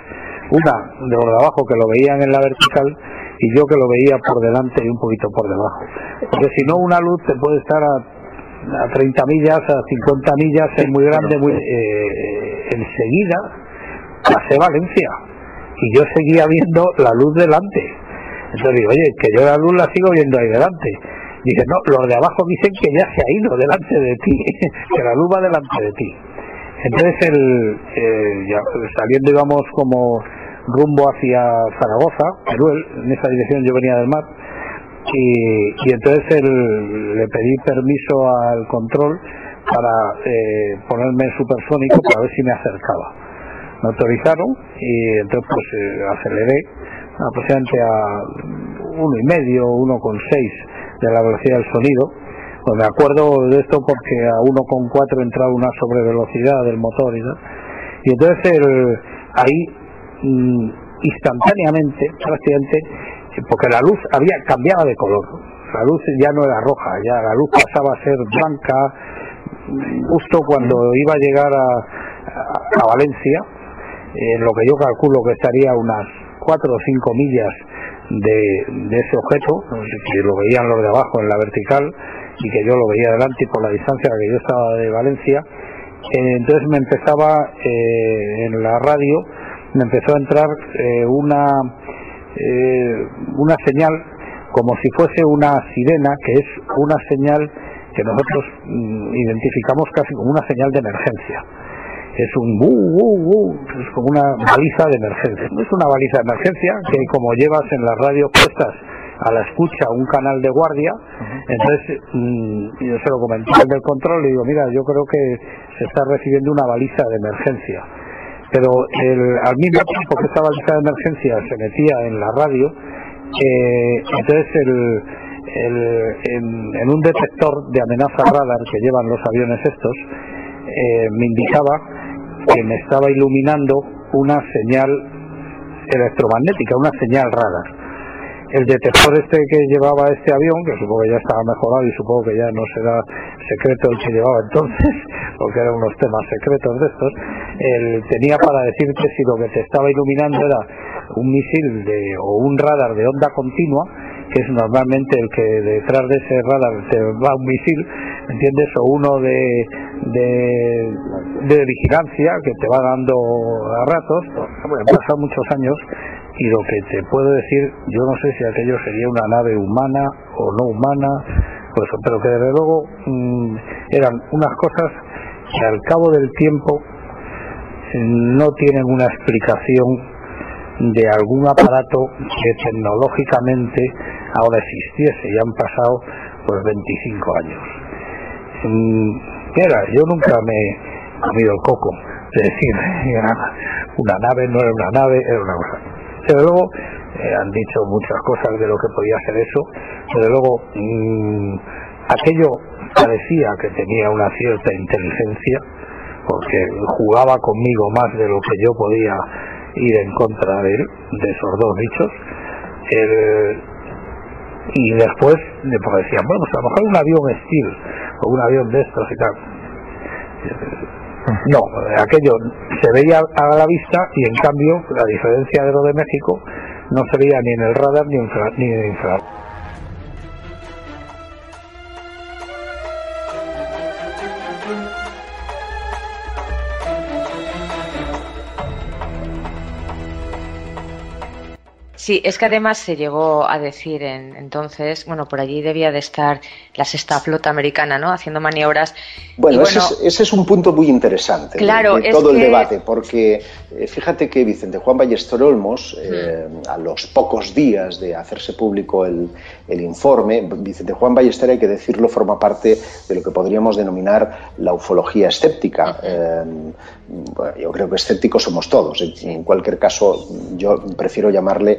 Una de los de abajo que lo veían en la vertical y yo que lo veía por delante y un poquito por debajo. Porque si no, una luz te puede estar a, a 30 millas, a 50 millas, es muy grande, muy eh, enseguida pasé Valencia y yo seguía viendo la luz delante. Entonces digo, oye, que yo la luz la sigo viendo ahí delante. Dice, no, los de abajo dicen que ya se ha ido delante de ti, que la luz va delante de ti. Entonces, el, eh, saliendo íbamos como rumbo hacia Zaragoza, Teruel, en esa dirección yo venía del mar, y, entonces el, le pedí permiso al control para eh, ponerme supersónico para ver si me acercaba me autorizaron y entonces pues eh, aceleré aproximadamente a uno y medio, uno con seis de la velocidad del sonido. Pues me acuerdo de esto porque a uno con cuatro entraba una sobrevelocidad del motor y tal. Y entonces el, ahí mm, instantáneamente, prácticamente, porque la luz había cambiado de color. La luz ya no era roja, ya la luz pasaba a ser blanca justo cuando iba a llegar a, a Valencia en lo que yo calculo que estaría unas 4 o 5 millas de, ese objeto, que lo veían los de abajo en la vertical y que yo lo veía delante por la distancia que yo estaba de Valencia. Eh, entonces me empezaba eh, en la radio, me empezó a entrar eh, una, una señal como si fuese una sirena, que es una señal que nosotros mm, identificamos casi como una señal de emergencia es un bu, bu, bu, es como una baliza de emergencia. Es una baliza de emergencia que como llevas en las radios puestas a la escucha un canal de guardia, entonces mm, yo se lo comenté al del control y digo, mira, yo creo que se está recibiendo una baliza de emergencia. Pero el, al mismo tiempo que esa baliza de emergencia se metía en la radio, eh, entonces el, el, en, en, un detector de amenaza radar que llevan los aviones estos, eh, me indicaba que me estaba iluminando una señal electromagnética, una señal rara. El detector este que llevaba este avión, que supongo que ya estaba mejorado y supongo que ya no será secreto el que llevaba entonces, porque eran unos temas secretos de estos, él tenía para decirte si lo que te estaba iluminando era un misil de, o un radar de onda continua, que es normalmente el que detrás de ese radar te va un misil, ¿entiendes? O uno de, de, vigilancia que te va dando a ratos. Bueno, han pasado muchos años y lo que te puedo decir, yo no sé si aquello sería una nave humana o no humana, pues, pero que desde luego mm, eran unas cosas que al cabo del tiempo no tienen una explicación de algún aparato que tecnológicamente ahora existiese y han pasado pues 25 años. Mira, yo nunca me he comido el coco de decir una nave no era una nave, era una cosa. Pero luego eh, han dicho muchas cosas de lo que podía ser eso, pero luego mm, aquello parecía que tenía una cierta inteligencia porque jugaba conmigo más de lo que yo podía ir en contra de de esos dos bichos. y después decían, bueno, pues a lo mejor un avión Steel o un avión de estos y tal. No, aquello se veía a la vista y en cambio, la diferencia de lo de México, no se veía ni en el radar ni, ni en el Sí, es que además se llegó a decir en, entonces, bueno, por allí debía de estar la sexta flota americana, ¿no? Haciendo maniobras. Bueno, ese, es, un punto muy interesante claro, de, todo el debate, porque eh, fíjate que Vicente Juan Ballester Olmos, eh, a los pocos días de hacerse público el, informe, Vicente Juan Ballester, hay que decirlo, forma parte de lo que podríamos denominar la ufología escéptica. Eh, yo creo que escépticos somos todos. En, cualquier caso, yo prefiero llamarle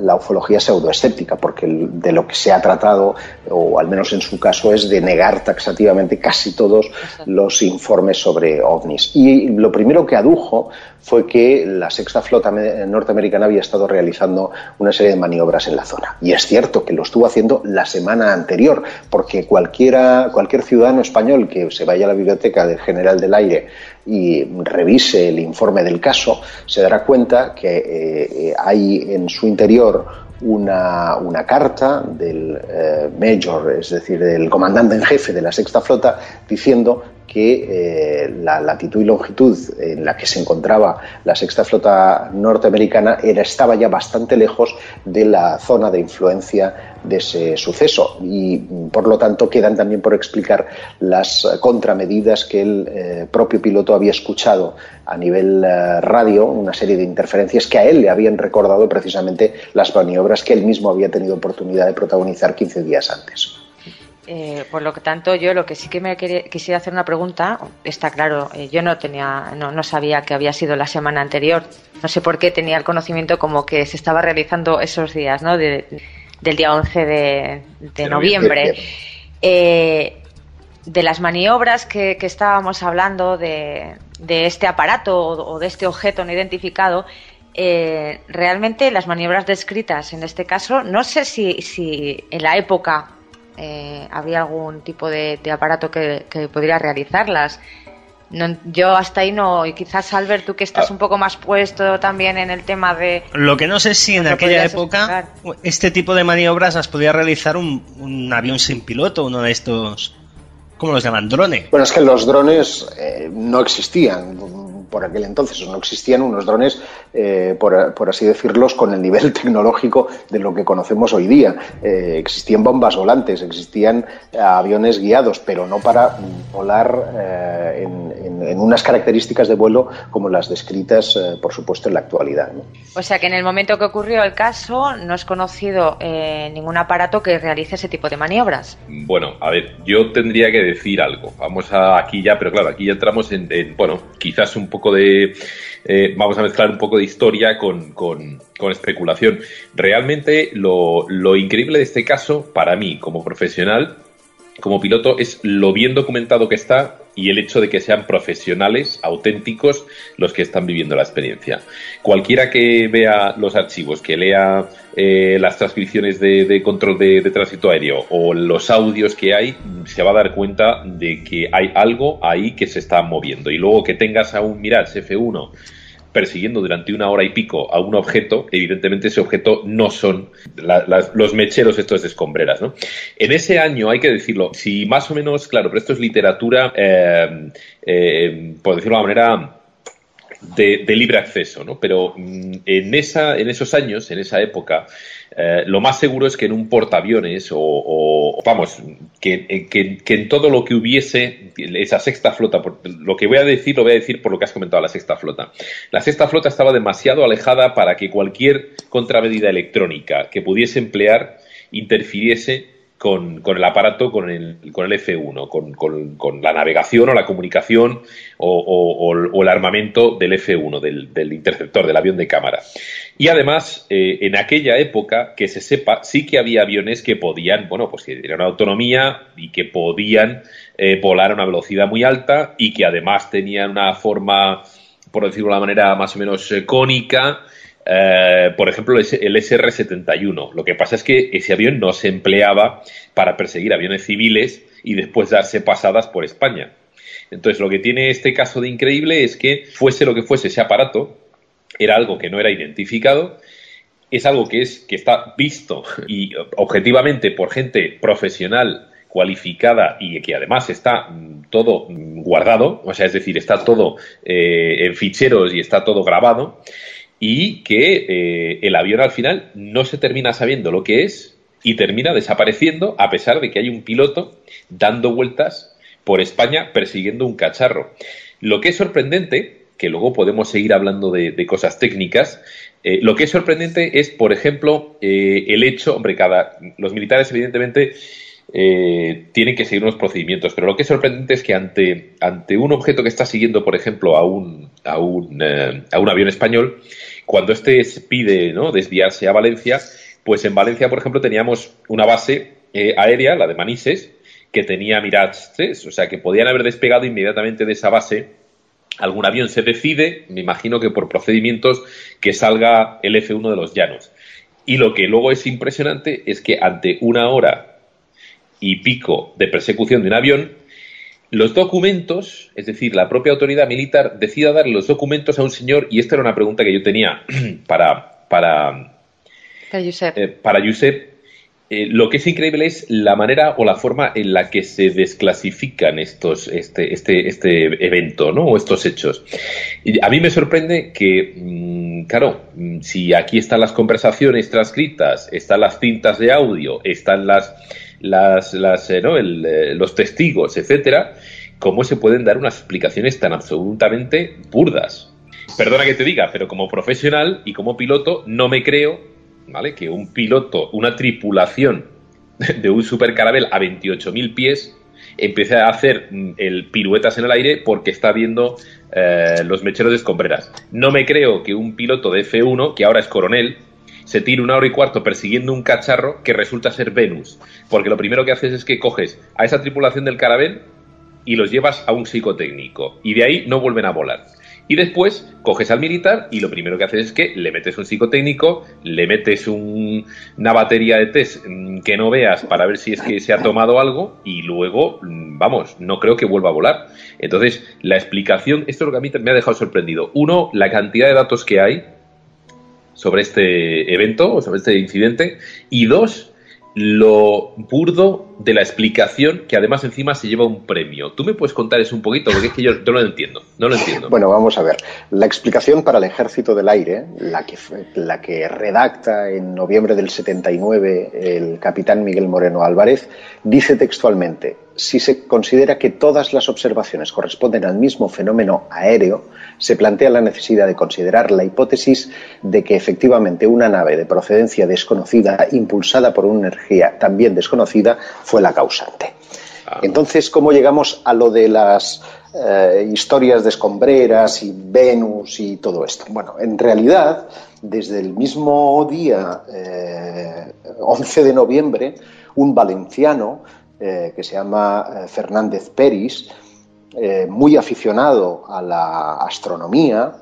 la ufología pseudoescéptica, porque de lo que se ha tratado, o al menos en su caso, es de negar taxativamente casi todos los informes sobre ovnis. Y lo primero que adujo fue que la sexta flota norteamericana había estado realizando una serie de maniobras en la zona. Y es cierto que lo estuvo haciendo la semana anterior, porque cualquiera, cualquier ciudadano español que se vaya a la biblioteca del General del Aire y revise el informe del caso, se dará cuenta que eh, hay en su interior una, una, carta del eh, Major, es decir, del comandante en jefe de la Sexta Flota, diciendo que eh, la latitud y longitud en la que se encontraba la sexta flota norteamericana era, estaba ya bastante lejos de la zona de influencia de ese suceso y por lo tanto quedan también por explicar las contramedidas que el eh, propio piloto había escuchado a nivel eh, radio, una serie de interferencias que a él le habían recordado precisamente las maniobras que él mismo había tenido oportunidad de protagonizar 15 días antes. Eh, por lo que tanto, yo lo que sí que me quisiera hacer una pregunta, está claro, eh, yo no tenía, no, sabía que había sido la semana anterior, no sé por qué tenía el conocimiento como que se estaba realizando esos días, ¿no? del día 11 de, noviembre. Eh, de las maniobras que, estábamos hablando de, este aparato o, de este objeto no identificado, realmente las maniobras descritas en este caso, no sé si, si en la época eh, había algún tipo de, aparato que, podría realizarlas. yo hasta ahí no, y quizás Albert, tú que estás ah. un poco más puesto también en el tema de... Lo que no sé si en aquella época este tipo de maniobras las podía realizar un, avión sin piloto, uno de estos... ¿Cómo los llaman? ¿Drones? Bueno, es que los drones eh, no existían por aquel entonces. No existían unos drones, eh, por, así decirlos, con el nivel tecnológico de lo que conocemos hoy día. Eh, existían bombas volantes, existían aviones guiados, pero no para volar eh, en, unas características de vuelo como las descritas, por supuesto, en la actualidad. O sea que en el momento que ocurrió el caso no es conocido ningún aparato que realice ese tipo de maniobras. Bueno, a ver, yo tendría que decir algo. Vamos a aquí ya, pero claro, aquí ya entramos en, en bueno, quizás un poco de, eh, vamos a mezclar un poco de historia con, especulación. Realmente lo, lo increíble de este caso, para mí como profesional, como piloto, es lo bien documentado que está y el hecho de que sean profesionales, auténticos, los que están viviendo la experiencia. Cualquiera que vea los archivos, que lea eh, las transcripciones de, control de, de, tránsito aéreo o los audios que hay, se va a dar cuenta de que hay algo ahí que se está moviendo. Y luego que tengas a un Mirage F1 persiguiendo durante una hora y pico a un objeto, evidentemente ese objeto no son los mecheros estos de escombreras. ¿no? En ese año, hay que decirlo, si más o menos, claro, pero esto es literatura, eh, eh, por decirlo de una manera, de, libre acceso, ¿no? Pero mm, en, esa, en esos años, en esa época, eh, lo más seguro es que en un portaaviones o, vamos, que, que, en todo lo que hubiese esa sexta flota, lo que voy a decir lo voy a decir por lo que has comentado, la sexta flota. La sexta flota estaba demasiado alejada para que cualquier contramedida electrónica que pudiese emplear interfiriese con, el aparato, con el, con el F1, con, la navegación o la comunicación o, el armamento del F1, del, interceptor, del avión de cámara. Y además, eh, en aquella época, que se sepa, sí que había aviones que podían, bueno, pues que tenían autonomía y que podían eh, volar a una velocidad muy alta y que además tenían una forma, por decirlo de una manera más o menos eh, cónica, eh, por ejemplo, el SR-71. Lo que pasa es que ese avión no se empleaba para perseguir aviones civiles y después darse pasadas por España. Entonces, lo que tiene este caso de increíble es que fuese lo que fuese ese aparato, era algo que no era identificado, es algo que es que está visto y objetivamente por gente profesional cualificada y que además está mm, todo mm, guardado, o sea, es decir, está todo eh, en ficheros y está todo grabado y que eh, el avión al final no se termina sabiendo lo que es y termina desapareciendo a pesar de que hay un piloto dando vueltas por España persiguiendo un cacharro. Lo que es sorprendente, que luego podemos seguir hablando de, cosas técnicas, eh, lo que es sorprendente es, por ejemplo, eh, el hecho, hombre, cada, los militares evidentemente eh, tienen que seguir unos procedimientos, pero lo que es sorprendente es que ante, ante un objeto que está siguiendo, por ejemplo, a un, a un, a un avión español, cuando éste pide ¿no? desviarse a Valencia, pues en Valencia, por ejemplo, teníamos una base aérea, la de Manises, que tenía Mirage 3, o sea que podían haber despegado inmediatamente de esa base. Algún avión se decide, me imagino que por procedimientos, que salga el F1 de los llanos. Y lo que luego es impresionante es que ante una hora y pico de persecución de un avión, los documentos, es decir, la propia autoridad militar decida dar los documentos a un señor, y esta era una pregunta que yo tenía para, para, para Josep, eh, para Josep eh, lo que es increíble es la manera o la forma en la que se desclasifican estos, este, este, este evento, ¿no? O estos hechos. Y a mí me sorprende que, mm, claro, mm, si aquí están las conversaciones transcritas, están las cintas de audio, están las, las, las eh, ¿no? Eh, los testigos, etcétera, ¿cómo se pueden dar unas explicaciones tan absolutamente burdas? Perdona que te diga, pero como profesional y como piloto no me creo ¿vale? Que un piloto, una tripulación de un supercarabel a 28.000 pies empiece a hacer mm, el piruetas en el aire porque está viendo eh, los mecheros de escombreras. No me creo que un piloto de F1, que ahora es coronel, se tire una hora y cuarto persiguiendo un cacharro que resulta ser Venus. Porque lo primero que haces es que coges a esa tripulación del carabel y los llevas a un psicotécnico. Y de ahí no vuelven a volar. Y después coges al militar y lo primero que haces es que le metes un psicotécnico, le metes una batería de test mm, que no veas para ver si es que se ha tomado algo y luego, mm, vamos, no creo que vuelva a volar. Entonces, la explicación, esto es lo que a mí me ha dejado sorprendido. Uno, la cantidad de datos que hay sobre este evento o sobre este incidente. Y dos, lo burdo de la explicación que además encima se lleva un premio. ¿Tú me puedes contar eso un poquito? Porque es que yo, no lo entiendo, no lo entiendo. Bueno, vamos a ver. La explicación para el Ejército del Aire, la que, la que redacta en noviembre del 79 el capitán Miguel Moreno Álvarez, dice textualmente, si se considera que todas las observaciones corresponden al mismo fenómeno aéreo, se plantea la necesidad de considerar la hipótesis de que efectivamente una nave de procedencia desconocida, impulsada por una energía también desconocida, fue la causante. Ah. Entonces, ¿cómo llegamos a lo de las eh, historias de escombreras y Venus y todo esto? Bueno, en realidad, desde el mismo día, 11 eh, de noviembre, un valenciano eh, que se llama Fernández Peris, muy aficionado a la astronomía,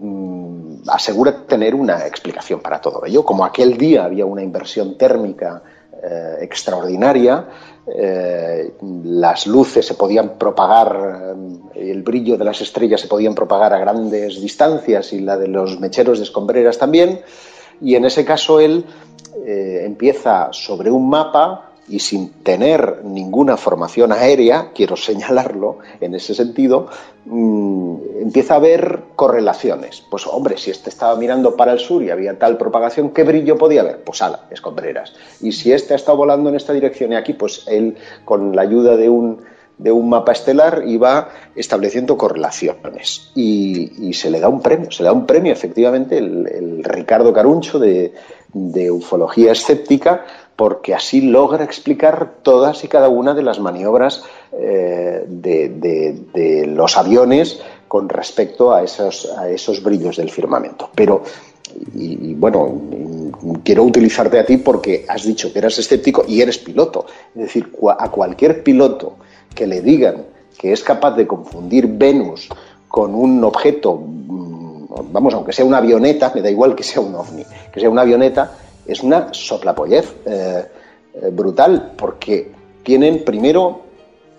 mm, asegura tener una explicación para todo ello. Como aquel día había una inversión térmica extraordinaria, las luces se podían propagar, el brillo de las estrellas se podían propagar a grandes distancias y la de los mecheros de escombreras también, y en ese caso él empieza sobre un mapa y sin tener ninguna formación aérea, quiero señalarlo en ese sentido, mm, empieza a haber correlaciones. Pues hombre, si este estaba mirando para el sur y había tal propagación, ¿qué brillo podía haber? Pues ala, escombreras. Y si este ha estado volando en esta dirección y aquí, pues él con la ayuda de un, de un mapa estelar iba estableciendo correlaciones y, se le da un premio, se le da un premio efectivamente el, Ricardo Caruncho de, de ufología escéptica porque así logra explicar todas y cada una de las maniobras eh, de, los aviones con respecto a esos, a esos brillos del firmamento. Pero, y, bueno, quiero utilizarte a ti porque has dicho que eras escéptico y eres piloto. Es decir, a cualquier piloto que le digan que es capaz de confundir Venus con un objeto, mm, vamos, aunque sea una avioneta, me da igual que sea un ovni, que sea una avioneta, es una soplapollez eh, eh, brutal, porque tienen primero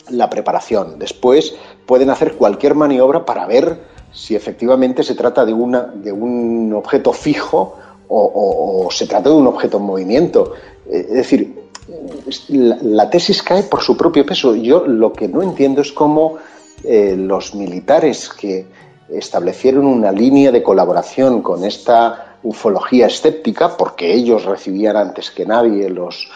la preparación, después pueden hacer cualquier maniobra para ver si efectivamente se trata de, una, de un objeto fijo o, se trata de un objeto en movimiento. Eh, es decir, la, tesis cae por su propio peso. Yo lo que no entiendo es cómo los militares que establecieron una línea de colaboración con esta ufología escéptica, porque ellos recibían antes que nadie los,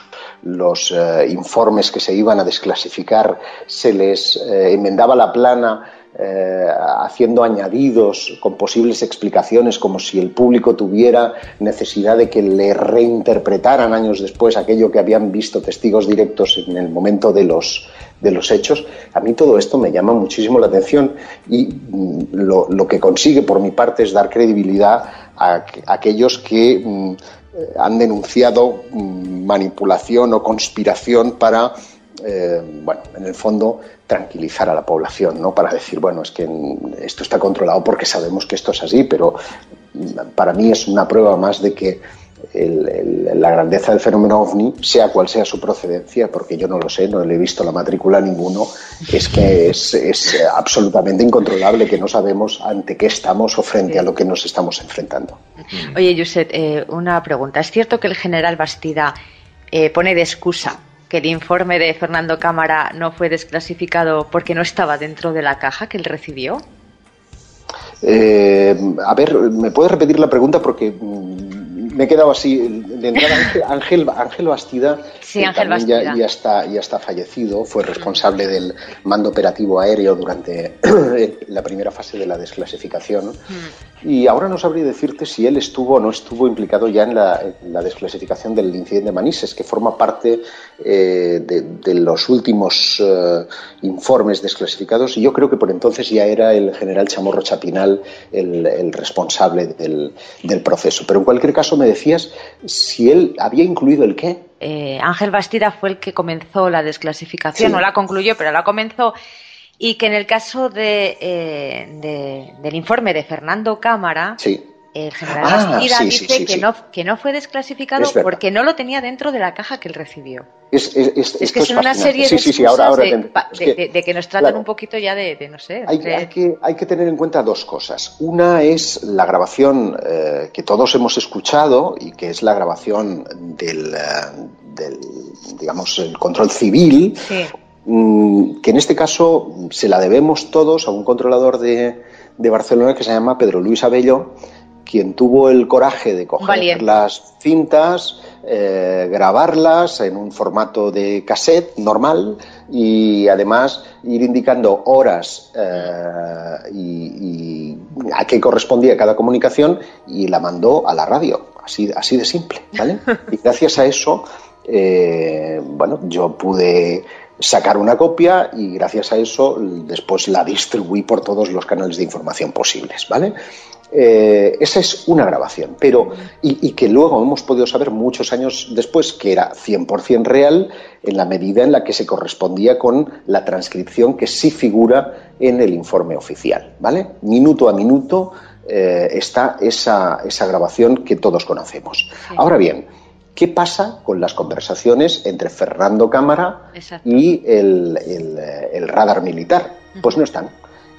los eh, informes que se iban a desclasificar, se les eh, enmendaba la plana eh, haciendo añadidos con posibles explicaciones, como si el público tuviera necesidad de que le reinterpretaran años después aquello que habían visto testigos directos en el momento de los, de los hechos. A mí todo esto me llama muchísimo la atención y mm, lo, que consigue por mi parte es dar credibilidad a, a aquellos que mm, han denunciado mm, manipulación o conspiración para eh, bueno, en el fondo, tranquilizar a la población, ¿no? Para decir, bueno, es que esto está controlado porque sabemos que esto es así, pero para mí es una prueba más de que la grandeza del fenómeno ovni, sea cual sea su procedencia, porque yo no lo sé, no le he visto la matrícula a ninguno, es que es, absolutamente incontrolable, que no sabemos ante qué estamos o frente a lo que nos estamos enfrentando. Oye, Josep, eh, una pregunta. ¿Es cierto que el general Bastida eh, pone de excusa que el informe de Fernando Cámara no fue desclasificado porque no estaba dentro de la caja que él recibió? Eh, a ver, ¿me puedes repetir la pregunta? Porque mm, me he quedado así. De entrada, Ángel, Ángel Bastida, sí, Ángel. Ya, ya, está, ya está fallecido, fue responsable del mando operativo aéreo durante la primera fase de la desclasificación. Y ahora no sabría decirte si él estuvo o no estuvo implicado ya en la, en la desclasificación del incidente de Manises, que forma parte eh, de, de, los últimos eh, informes desclasificados. Y yo creo que por entonces ya era el general Chamorro Chapinal el, el responsable del, del, proceso. Pero en cualquier caso me decías si él había incluido el qué. Eh, Ángel Bastida fue el que comenzó la desclasificación, sí. no la concluyó, pero la comenzó y que en el caso de, eh, de, del informe de Fernando Cámara, sí. El general ah, sí, dice que, No, que no fue desclasificado porque no lo tenía dentro de la caja que él recibió. Es, es, es, es que son una serie de excusas ahora, ahora de, de, de, de, que nos tratan claro, un poquito ya de, no sé. Hay, hay, que, hay que tener en cuenta dos cosas. Una es la grabación eh, que todos hemos escuchado y que es la grabación del, eh, del digamos, el control civil. Sí Mm, que en este caso se la debemos todos a un controlador de, de Barcelona que se llama Pedro Luis Abello, quien tuvo el coraje de coger Valiente. las cintas, eh, grabarlas en un formato de cassette normal y además ir indicando horas eh, y, y, a qué correspondía cada comunicación y la mandó a la radio, así, así de simple, ¿vale? Y gracias a eso, eh, bueno, yo pude sacar una copia y gracias a eso después la distribuí por todos los canales de información posibles, ¿vale? Eh, esa es una grabación, pero y, y, que luego hemos podido saber muchos años después que era 100% real en la medida en la que se correspondía con la transcripción que sí figura en el informe oficial, ¿vale? Minuto a minuto eh, está esa, esa, grabación que todos conocemos. Sí. Ahora bien, ¿Qué pasa con las conversaciones entre Fernando Cámara Exacto. y el, el, el, radar militar? Pues no están.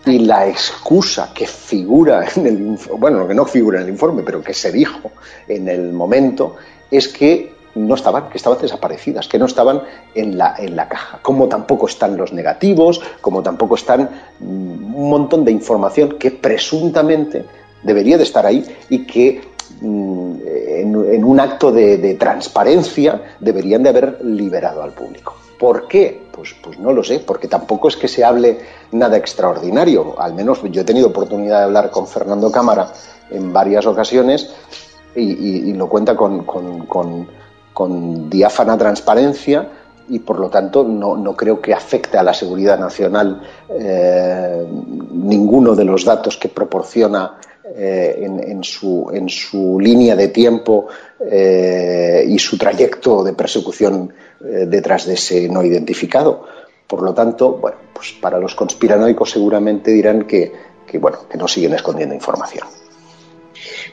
Y la excusa que figura en el informe, bueno, que no figura en el informe, pero que se dijo en el momento, es que no estaban, que estaban desaparecidas, que no estaban en la, en la caja. Como tampoco están los negativos, como tampoco están mm, un montón de información que presuntamente debería de estar ahí y que Mm, en, en un acto de, de, transparencia deberían de haber liberado al público. ¿Por qué? Pues, pues no lo sé, porque tampoco es que se hable nada extraordinario. Al menos yo he tenido oportunidad de hablar con Fernando Cámara en varias ocasiones y, lo cuenta con, con, diáfana transparencia y por lo tanto no, no, creo que afecte a la seguridad nacional eh, ninguno de los datos que proporciona eh, en, su, en, su, línea de tiempo eh, y su trayecto de persecución eh, detrás de ese no identificado. Por lo tanto, bueno, pues para los conspiranoicos seguramente dirán que, que bueno, que no siguen escondiendo información.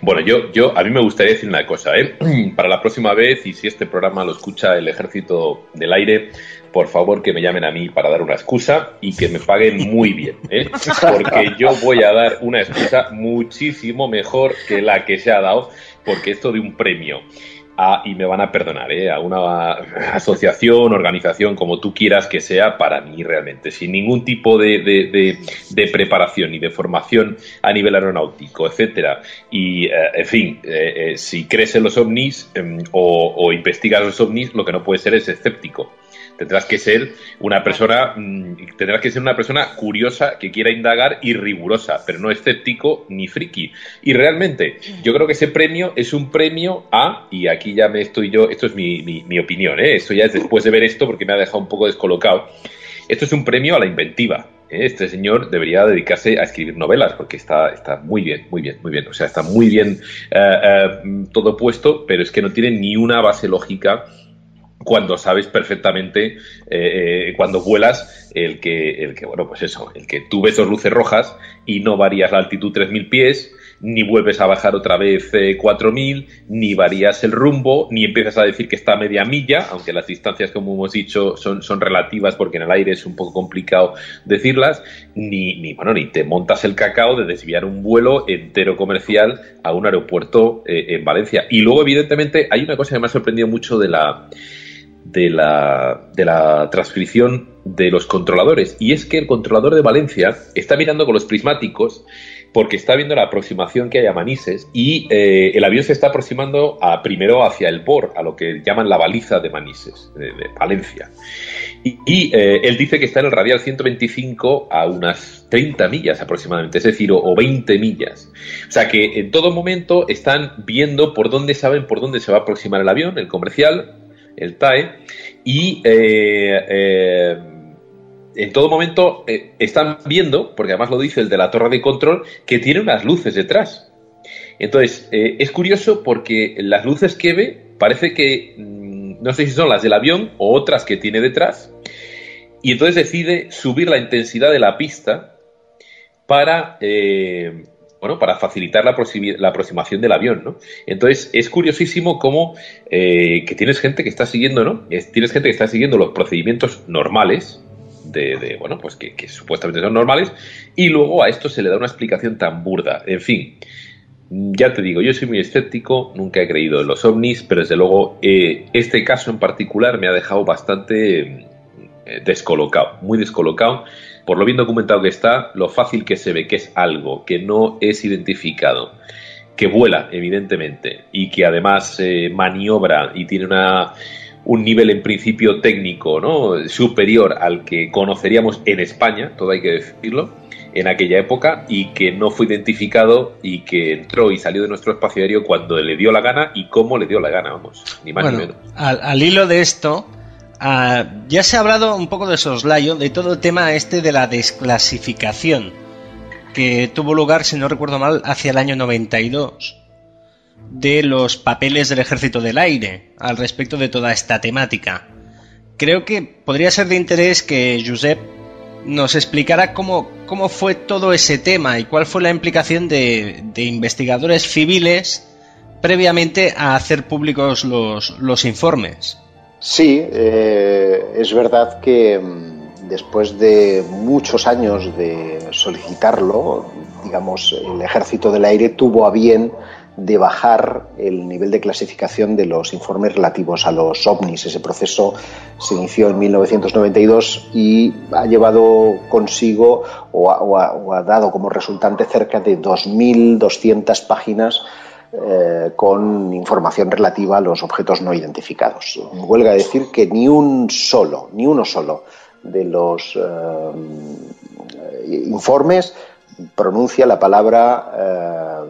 Bueno, yo, yo, a mí me gustaría decir una cosa, ¿eh? Para la próxima vez, y si este programa lo escucha el Ejército del Aire, por favor que me llamen a mí para dar una excusa y que me paguen muy bien, ¿eh? porque yo voy a dar una excusa muchísimo mejor que la que se ha dado, porque esto de un premio a, y me van a perdonar, ¿eh? a una asociación, organización, como tú quieras que sea, para mí realmente, sin ningún tipo de, de, de, preparación y de formación a nivel aeronáutico, etcétera. Y, eh, en fin, eh, eh, si crees en los ovnis em, o, o investigas los ovnis, lo que no puede ser es escéptico tendrás que ser una persona mm, tendrás que ser una persona curiosa que quiera indagar y rigurosa pero no escéptico ni friki y realmente yo creo que ese premio es un premio a y aquí ya me estoy yo esto es mi, mi, opinión ¿eh? esto ya es después de ver esto porque me ha dejado un poco descolocado esto es un premio a la inventiva ¿eh? este señor debería dedicarse a escribir novelas porque está, está muy bien, muy bien, muy bien. O sea, está muy bien eh, eh, todo puesto, pero es que no tiene ni una base lógica cuando sabes perfectamente, eh, cuando vuelas, el que, el que, bueno, pues eso, el que tú ves dos luces rojas y no varías la altitud 3.000 pies, ni vuelves a bajar otra vez 4.000, eh, ni varías el rumbo, ni empiezas a decir que está a media milla, aunque las distancias, como hemos dicho, son, son relativas porque en el aire es un poco complicado decirlas, ni, ni, bueno, ni te montas el cacao de desviar un vuelo entero comercial a un aeropuerto eh, en Valencia. Y luego, evidentemente, hay una cosa que me ha sorprendido mucho de la de la, de la transcripción de los controladores. Y es que el controlador de Valencia está mirando con los prismáticos porque está viendo la aproximación que hay a Manises y eh, el avión se está aproximando a, primero hacia el POR, a lo que llaman la baliza de Manises, de, Valencia. Y, eh, él dice que está en el radial 125 a unas 30 millas aproximadamente, es decir, o, 20 millas. O sea que en todo momento están viendo por dónde saben por dónde se va a aproximar el avión, el comercial, el TAE, y eh, eh, en todo momento eh, están viendo, porque además lo dice el de la torre de control, que tiene unas luces detrás. Entonces, es curioso porque las luces que ve parece que mm, no sé si son las del avión o otras que tiene detrás, y entonces decide subir la intensidad de la pista para para facilitar la, aproximación del avión. Entonces, es curiosísimo cómo eh, que tienes gente que está siguiendo, ¿no? tienes gente que está siguiendo los procedimientos normales, de, bueno, pues que, supuestamente son normales, y luego a esto se le da una explicación tan burda. En fin, ya te digo, yo soy muy escéptico, nunca he creído en los ovnis, pero desde luego eh, este caso en particular me ha dejado bastante eh, descolocado, muy descolocado por lo bien documentado que está, lo fácil que se ve que es algo que no es identificado, que vuela, evidentemente, y que además eh, maniobra y tiene una, un nivel en principio técnico ¿no? superior al que conoceríamos en España, todo hay que decirlo, en aquella época, y que no fue identificado y que entró y salió de nuestro espacio aéreo cuando le dio la gana y cómo le dio la gana, vamos, ni más ni menos. al hilo de esto, Ah, ya se ha hablado un poco de soslayo, de todo el tema este de la desclasificación, que tuvo lugar, si no recuerdo mal, hacia el año 92, de los papeles del Ejército del Aire al respecto de toda esta temática. Creo que podría ser de interés que Josep nos explicara cómo, cómo fue todo ese tema y cuál fue la implicación de, de investigadores civiles previamente a hacer públicos los, los informes. Sí, eh, es verdad que mm, después de muchos años de solicitarlo, digamos, el Ejército del Aire tuvo a bien de bajar el nivel de clasificación de los informes relativos a los ovnis. Ese proceso se inició en 1992 y ha llevado consigo o ha dado como resultante cerca de 2.200 páginas eh, con información relativa a los objetos no identificados. Huelga decir que ni un solo, ni uno solo de los eh, informes pronuncia la palabra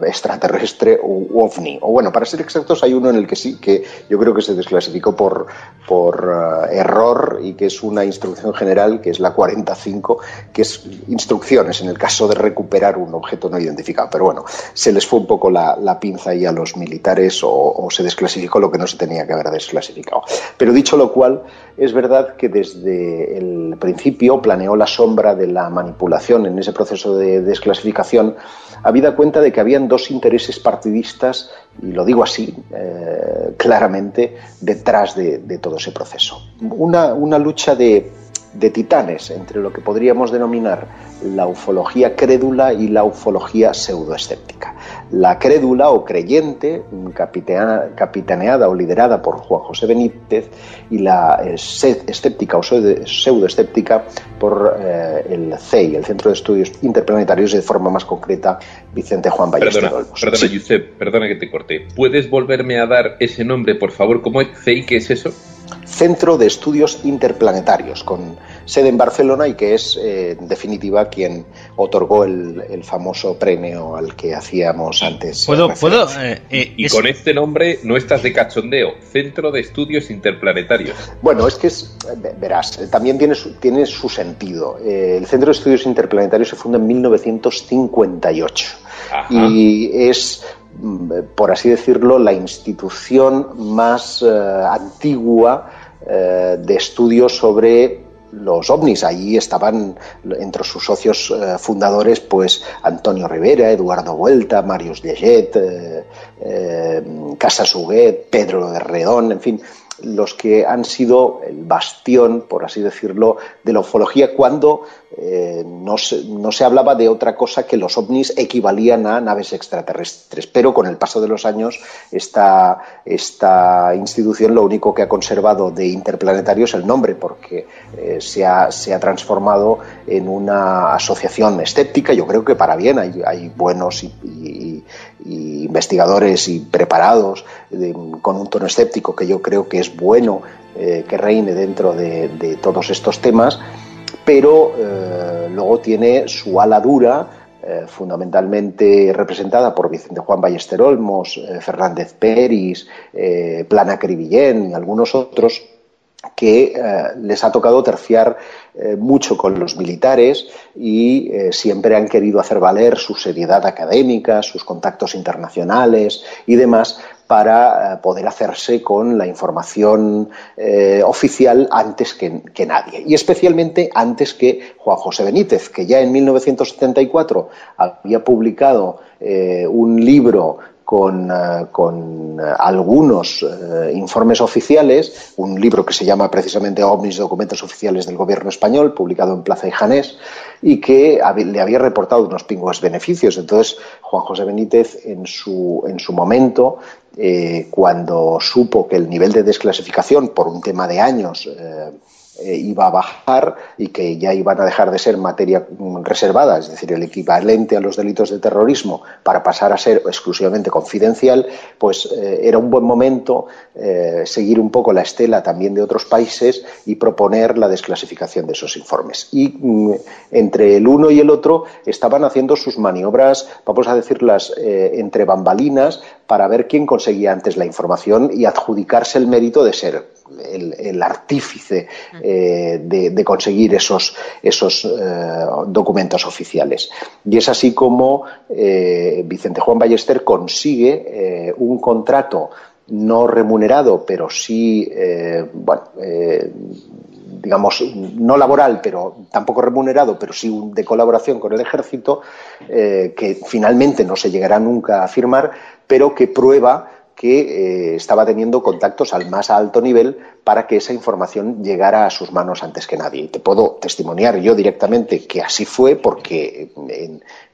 eh, extraterrestre u ovni. O bueno, para ser exactos, hay uno en el que sí, que yo creo que se desclasificó por, por eh, error y que es una instrucción general, que es la 45, que es instrucciones en el caso de recuperar un objeto no identificado. Pero bueno, se les fue un poco la, pinza ahí a los militares o, o se desclasificó lo que no se tenía que haber desclasificado. Pero dicho lo cual, es verdad que desde el principio planeó la sombra de la manipulación en ese proceso de desclasificación, habida cuenta de que habían dos intereses partidistas, y lo digo así eh, claramente, detrás de, todo ese proceso. Una, lucha de, de titanes entre lo que podríamos denominar la ufología crédula y la ufología pseudoescéptica. La crédula o creyente, capitaneada o liderada por Juan José Benítez, y la escéptica o pseudoescéptica por eh, el CEI, el Centro de Estudios Interplanetarios, y de forma más concreta Vicente Juan Ballester Perdona, perdona, perdona que te corte. ¿Puedes volverme a dar ese nombre, por favor? ¿Cómo es CEI? ¿Qué es eso? Centro de Estudios Interplanetarios, con sede en Barcelona y que es, eh, en definitiva, quien otorgó el, famoso premio al que hacíamos antes. ¿Puedo? ¿puedo eh, eh, y, con este nombre no estás de cachondeo, Centro de Estudios Interplanetarios. Bueno, es que es, verás, también tiene su, tiene su sentido. el Centro de Estudios Interplanetarios se funda en 1958 y es por así decirlo, la institución más antigua de estudios sobre los ovnis. Allí estaban entre sus socios eh, fundadores, pues Antonio Rivera, Eduardo Vuelta, Marius Lleget, eh, eh, Casas Huguet, Pedro de Redón, en fin, los que han sido el bastión, por así decirlo, de la ufología cuando eh, no, se, hablaba de otra cosa que los ovnis equivalían a naves extraterrestres. Pero con el paso de los años, esta, esta institución lo único que ha conservado de interplanetario es el nombre, porque eh, se, ha, se, ha, transformado en una asociación escéptica. Yo creo que para bien hay, hay buenos y investigadores y preparados con un tono escéptico que yo creo que es bueno eh, que reine dentro de, todos estos temas, pero eh, luego tiene su ala dura, eh, fundamentalmente representada por Vicente Juan Ballester Olmos, Fernández Peris, Plana Cribillén y algunos otros, que les ha tocado terciar mucho con los militares y siempre han querido hacer valer su seriedad académica, sus contactos internacionales y demás para eh, poder hacerse con la información eh, oficial antes que, nadie. Y especialmente antes que Juan José Benítez, que ya en 1974 había publicado eh, un libro con, algunos informes oficiales, un libro que se llama precisamente OVNIs, documentos oficiales del gobierno español, publicado en Plaza y Janés, y que le había reportado unos pingües beneficios. Entonces, Juan José Benítez, en su, en su momento, eh, cuando supo que el nivel de desclasificación por un tema de años eh, eh, iba a bajar y que ya iban a dejar de ser materia reservada, es decir, el equivalente a los delitos de terrorismo, para pasar a ser exclusivamente confidencial, pues eh, era un buen momento eh, seguir un poco la estela también de otros países y proponer la desclasificación de esos informes. Y mm, entre el uno y el otro estaban haciendo sus maniobras, vamos a decirlas, entre bambalinas para ver quién conseguía antes la información y adjudicarse el mérito de ser el, artífice eh, de, conseguir esos, esos eh, documentos oficiales. Y es así como eh, Vicente Juan Ballester consigue un contrato no remunerado, pero sí, bueno, digamos, no laboral, pero tampoco remunerado, pero sí de colaboración con el ejército, que finalmente no se llegará nunca a firmar, pero que prueba que eh, estaba teniendo contactos al más alto nivel para que esa información llegara a sus manos antes que nadie. Y te puedo testimoniar yo directamente que así fue porque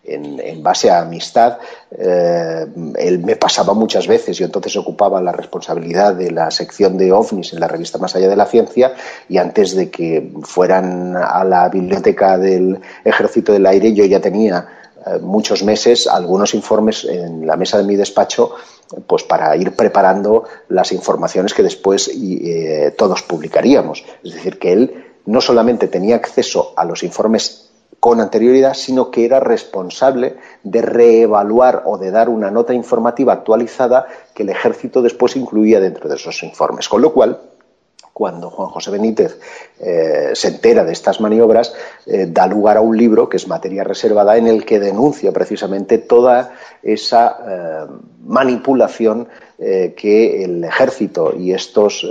en, base a amistad eh, él me pasaba muchas veces, yo entonces ocupaba la responsabilidad de la sección de ovnis en la revista Más allá de la ciencia y antes de que fueran a la biblioteca del Ejército del Aire yo ya tenía muchos meses algunos informes en la mesa de mi despacho pues para ir preparando las informaciones que después eh, todos publicaríamos. Es decir, que él no solamente tenía acceso a los informes con anterioridad, sino que era responsable de reevaluar o de dar una nota informativa actualizada que el ejército después incluía dentro de esos informes. Con lo cual, cuando Juan José Benítez eh, se entera de estas maniobras, eh, da lugar a un libro que es materia reservada en el que denuncia precisamente toda esa eh, manipulación que el ejército y estos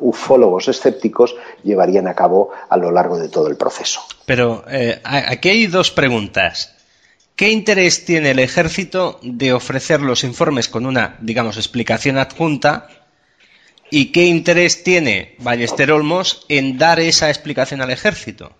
ufólogos escépticos llevarían a cabo a lo largo de todo el proceso. Pero aquí hay dos preguntas. ¿Qué interés tiene el ejército de ofrecer los informes con una, digamos, explicación adjunta ¿Y qué interés tiene Ballester Olmos en dar esa explicación al ejército?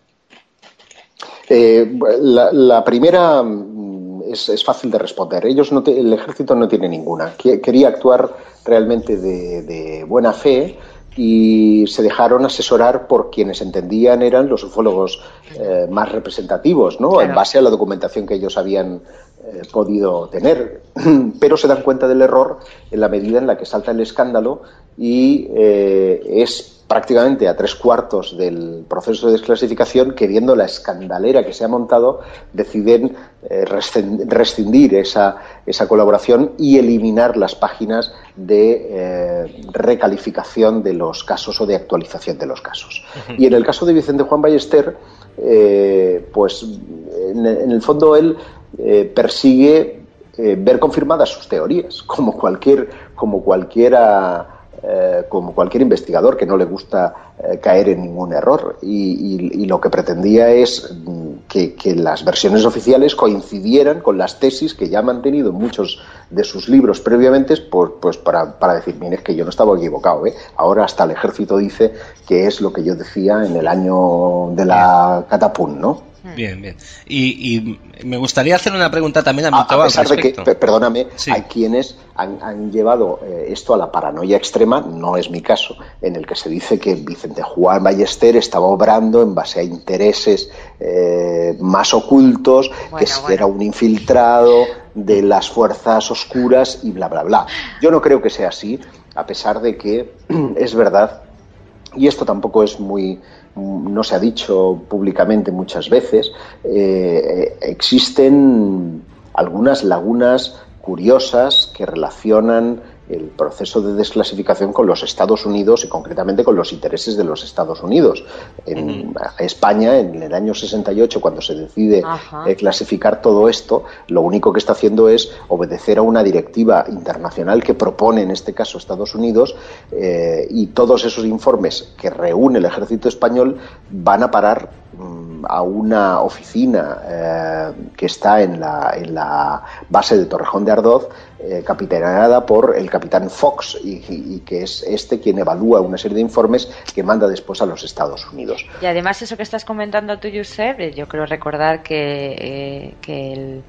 Eh, la, primera mm, es, fácil de responder. Ellos no te- el ejército no tiene ninguna. Que- Quería actuar realmente de buena fe y se dejaron asesorar por quienes entendían eran los ufólogos eh, más representativos, ¿no? En base a la documentación que ellos habían eh, podido tener. Pero se dan cuenta del error en la medida en la que salta el escándalo y eh, es prácticamente a tres cuartos del proceso de desclasificación que viendo la escandalera que se ha montado deciden rescin- rescindir esa, esa colaboración y eliminar las páginas de eh, recalificación de los casos o de actualización de los casos. Y en el caso de Vicente Juan Ballester, eh, pues en, en el fondo él eh, persigue ver confirmadas sus teorías, como cualquier, como cualquiera eh, como cualquier investigador que no le gusta eh, caer en ningún error. Y, y- lo que pretendía es mm, que, las versiones oficiales coincidieran con las tesis que ya ha mantenido en muchos de sus libros previamente, pues, pues para, para decir, mire, es que yo no estaba equivocado. ¿eh? Ahora hasta el ejército dice que es lo que yo decía en el año de la catapún, ¿no? Bien, bien. Y, y me gustaría hacer una pregunta también a A, Milton a al pesar de que, perdóname, hay quienes han, han llevado eh, esto a la paranoia extrema, no es mi caso, en el que se dice que Vicente Juan Ballester estaba obrando en base a intereses eh, más ocultos, que si era un infiltrado de las fuerzas oscuras y bla, bla, bla. Yo no creo que sea así, a pesar de que es verdad y esto tampoco es muy no se ha dicho públicamente muchas veces eh, existen algunas lagunas curiosas que relacionan el proceso de desclasificación con los Estados Unidos y concretamente con los intereses de los Estados Unidos. En España, en el año 68, cuando se decide Ajá. eh, clasificar todo esto, lo único que está haciendo es obedecer a una directiva internacional que propone, en este caso, Estados Unidos, eh, y todos esos informes que reúne el ejército español van a parar a una oficina eh, que está en la, en la base de Torrejón de Ardoz, eh, capitaneada por el capitán Fox, y, que es este quien evalúa una serie de informes que manda después a los Estados Unidos. Y además eso que estás comentando tú, Josep, eh, yo creo recordar que, que el,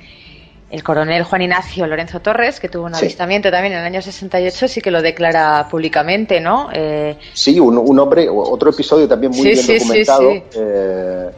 el coronel Juan Ignacio Lorenzo Torres, que tuvo un Sí. avistamiento también en el año 68, sí que lo declara públicamente, ¿no? Eh, Sí, un, un hombre, otro episodio también muy Sí, bien sí, documentado. sí. eh,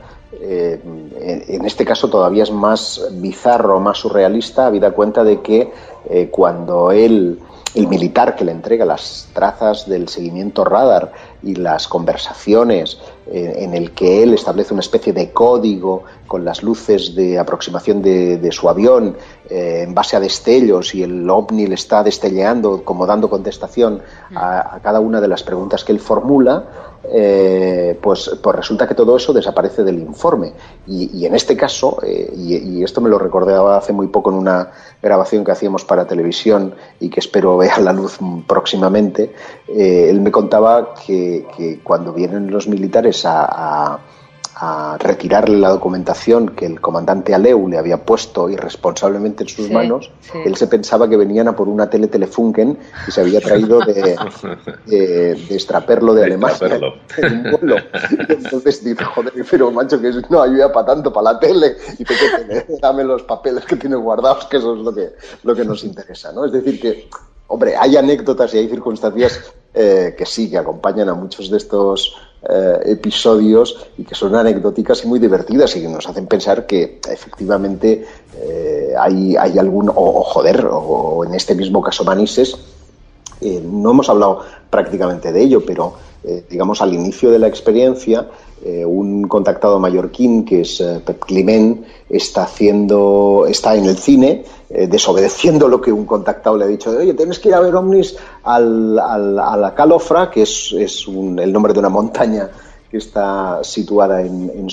eh, en, en este caso todavía es más bizarro, más surrealista, habida cuenta de que eh, cuando él, el militar que le entrega las trazas del seguimiento radar y las conversaciones eh, en el que él establece una especie de código con las luces de aproximación de, de su avión eh, en base a destellos y el ovni le está destelleando como dando contestación a, cada una de las preguntas que él formula, eh, pues, pues resulta que todo eso desaparece del informe. Y, y en este caso, eh, y, esto me lo recordaba hace muy poco en una grabación que hacíamos para televisión y que espero vea la luz próximamente, él me contaba que, que cuando vienen los militares a- a retirarle la documentación que el comandante Aleu le había puesto irresponsablemente en sus Sí, manos, sí. él se pensaba que venían a por una tele Telefunken y se había traído de, de, de extraperlo de Alemania en un vuelo. Y entonces dice, joder, pero macho, que no ayuda para tanto, para la tele. Y te ¿qué tele? dame los papeles que tienes guardados, que eso es lo que, lo que nos interesa, ¿no? Es decir, que, hombre, hay anécdotas y hay circunstancias eh, que sí, que acompañan a muchos de estos eh, episodios y que son anecdóticas y muy divertidas y que nos hacen pensar que efectivamente eh, hay, hay algún, o, joder, o en este mismo caso Manises, eh, no hemos hablado prácticamente de ello, pero digamos al inicio de la experiencia, eh, un contactado mallorquín que es eh, Pep está haciendo, está en el cine, eh, desobedeciendo lo que un contactado le ha dicho, oye, tienes que ir a ver ovnis al, al- a la Calofra, que es, es un- el nombre de una montaña que está situada en, en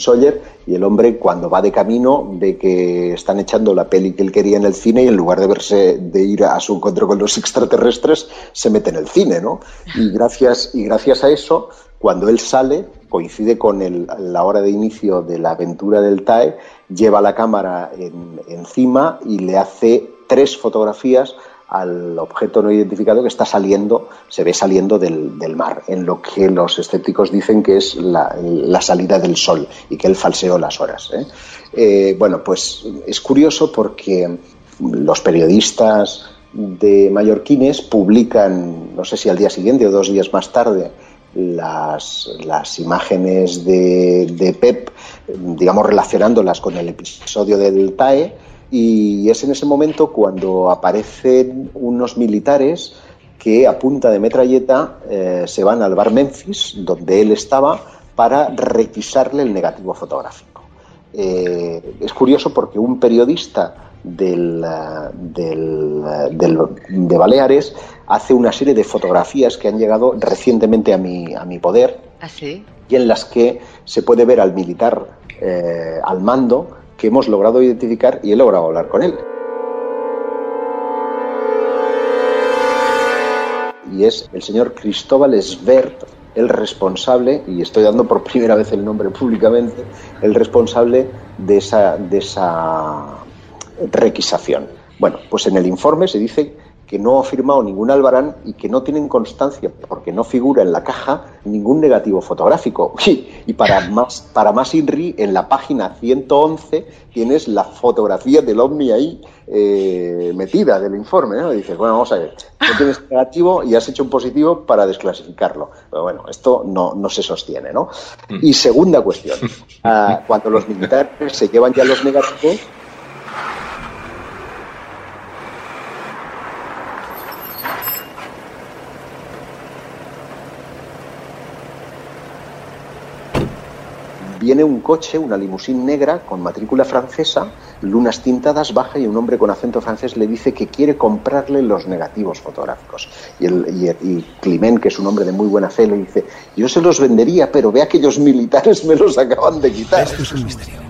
y el hombre cuando va de camino ve que están echando la peli que él quería en el cine y en lugar de verse de ir a su encuentro con los extraterrestres se mete en el cine, ¿no? Y gracias y gracias a eso cuando él sale coincide con el- la hora de inicio de la aventura del TAE, lleva la cámara en- encima y le hace tres fotografías al objeto no identificado que está saliendo, se ve saliendo del, mar, en lo que los escépticos dicen que es la, salida del sol y que él falseó las horas. ¿eh? Eh, bueno, pues es curioso porque los periodistas de mallorquines publican, no sé si al día siguiente o dos días más tarde, las, las imágenes de, de Pep, digamos, relacionándolas con el episodio del TAE y es en ese momento cuando aparecen unos militares que a punta de metralleta eh, se van al bar Memphis, donde él estaba, para requisarle el negativo fotográfico. Eh, es curioso porque un periodista del, de Baleares hace una serie de fotografías que han llegado recientemente a mi, a mi poder ¿Ah, y en las que se puede ver al militar eh, al mando que hemos logrado identificar y he logrado hablar con él. Y es el señor Cristóbal Svert, el responsable, y estoy dando por primera vez el nombre públicamente, el responsable de esa, de esa requisación. Bueno, pues en el informe se dice que no ha firmado ningún albarán y que no tienen constancia, porque no figura en la caja, ningún negativo fotográfico. Y, para más, para más INRI, en la página 111 tienes la fotografía del ovni ahí eh, metida del informe. ¿no? Y dices, bueno, vamos a ver, no tienes negativo y has hecho un positivo para desclasificarlo. Pero bueno, esto no, no se sostiene. ¿no? Mm. Y segunda cuestión, ah, cuando los militares se llevan ya los negativos, viene un coche, una limusín negra con matrícula francesa, lunas tintadas, baja y un hombre con acento francés le dice que quiere comprarle los negativos fotográficos. Y, el, Climent, que es un hombre de muy buena fe, le dice, yo se los vendería, pero ve que aquellos militares me los acaban de quitar. Esto es un misterio.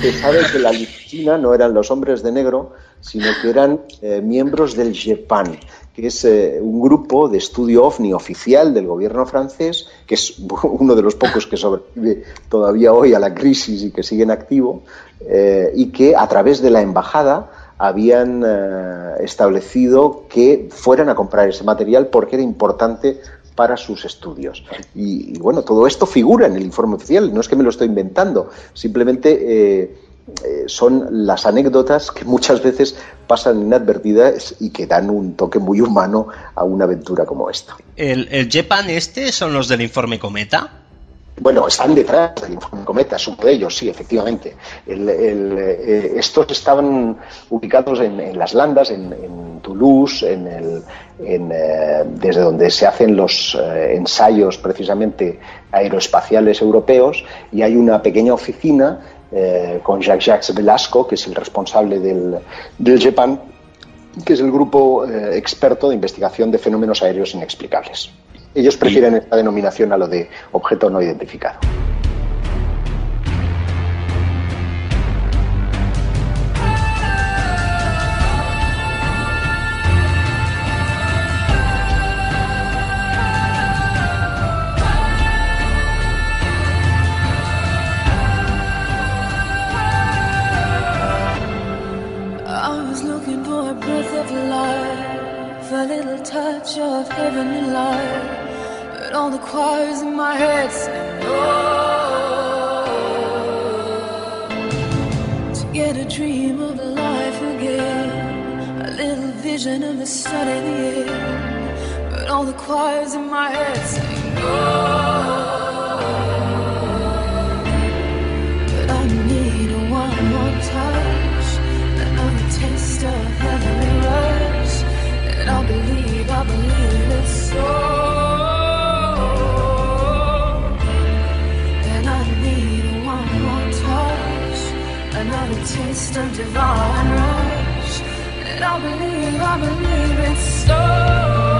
Se sabe que la limusina no eran los hombres de negro, sino que eran eh, miembros del JEPAN, que es eh, un grupo de estudio ovni oficial del gobierno francés, que es uno de los pocos que sobrevive todavía hoy a la crisis y que sigue en activo, eh, y que a través de la embajada habían eh, establecido que fueran a comprar ese material porque era importante para sus estudios. Y, bueno, todo esto figura en el informe oficial, no es que me lo estoy inventando, simplemente eh, son las anécdotas que muchas veces pasan inadvertidas y que dan un toque muy humano a una aventura como esta. ¿El, el Jepan este son los del informe Cometa? Bueno, están detrás del informe Cometa, es uno de ellos, sí, efectivamente. Eh, estos estaban ubicados en, las landas, en, Toulouse, en el, eh, desde donde se hacen los ensayos precisamente aeroespaciales europeos, y hay una pequeña oficina eh, con Jacques-Jacques Velasco, que es el responsable del, del JEPAN, que es el grupo eh, experto de investigación de fenómenos aéreos inexplicables. Ellos prefieren esta denominación a lo de objeto no identificado. vision of the sun in the air, but all the choirs in my head sing no. But I need one more touch, another taste of heavenly rush, and I believe, I believe it's so. And I need one more touch, another taste of divine rush. I believe, I believe it's so.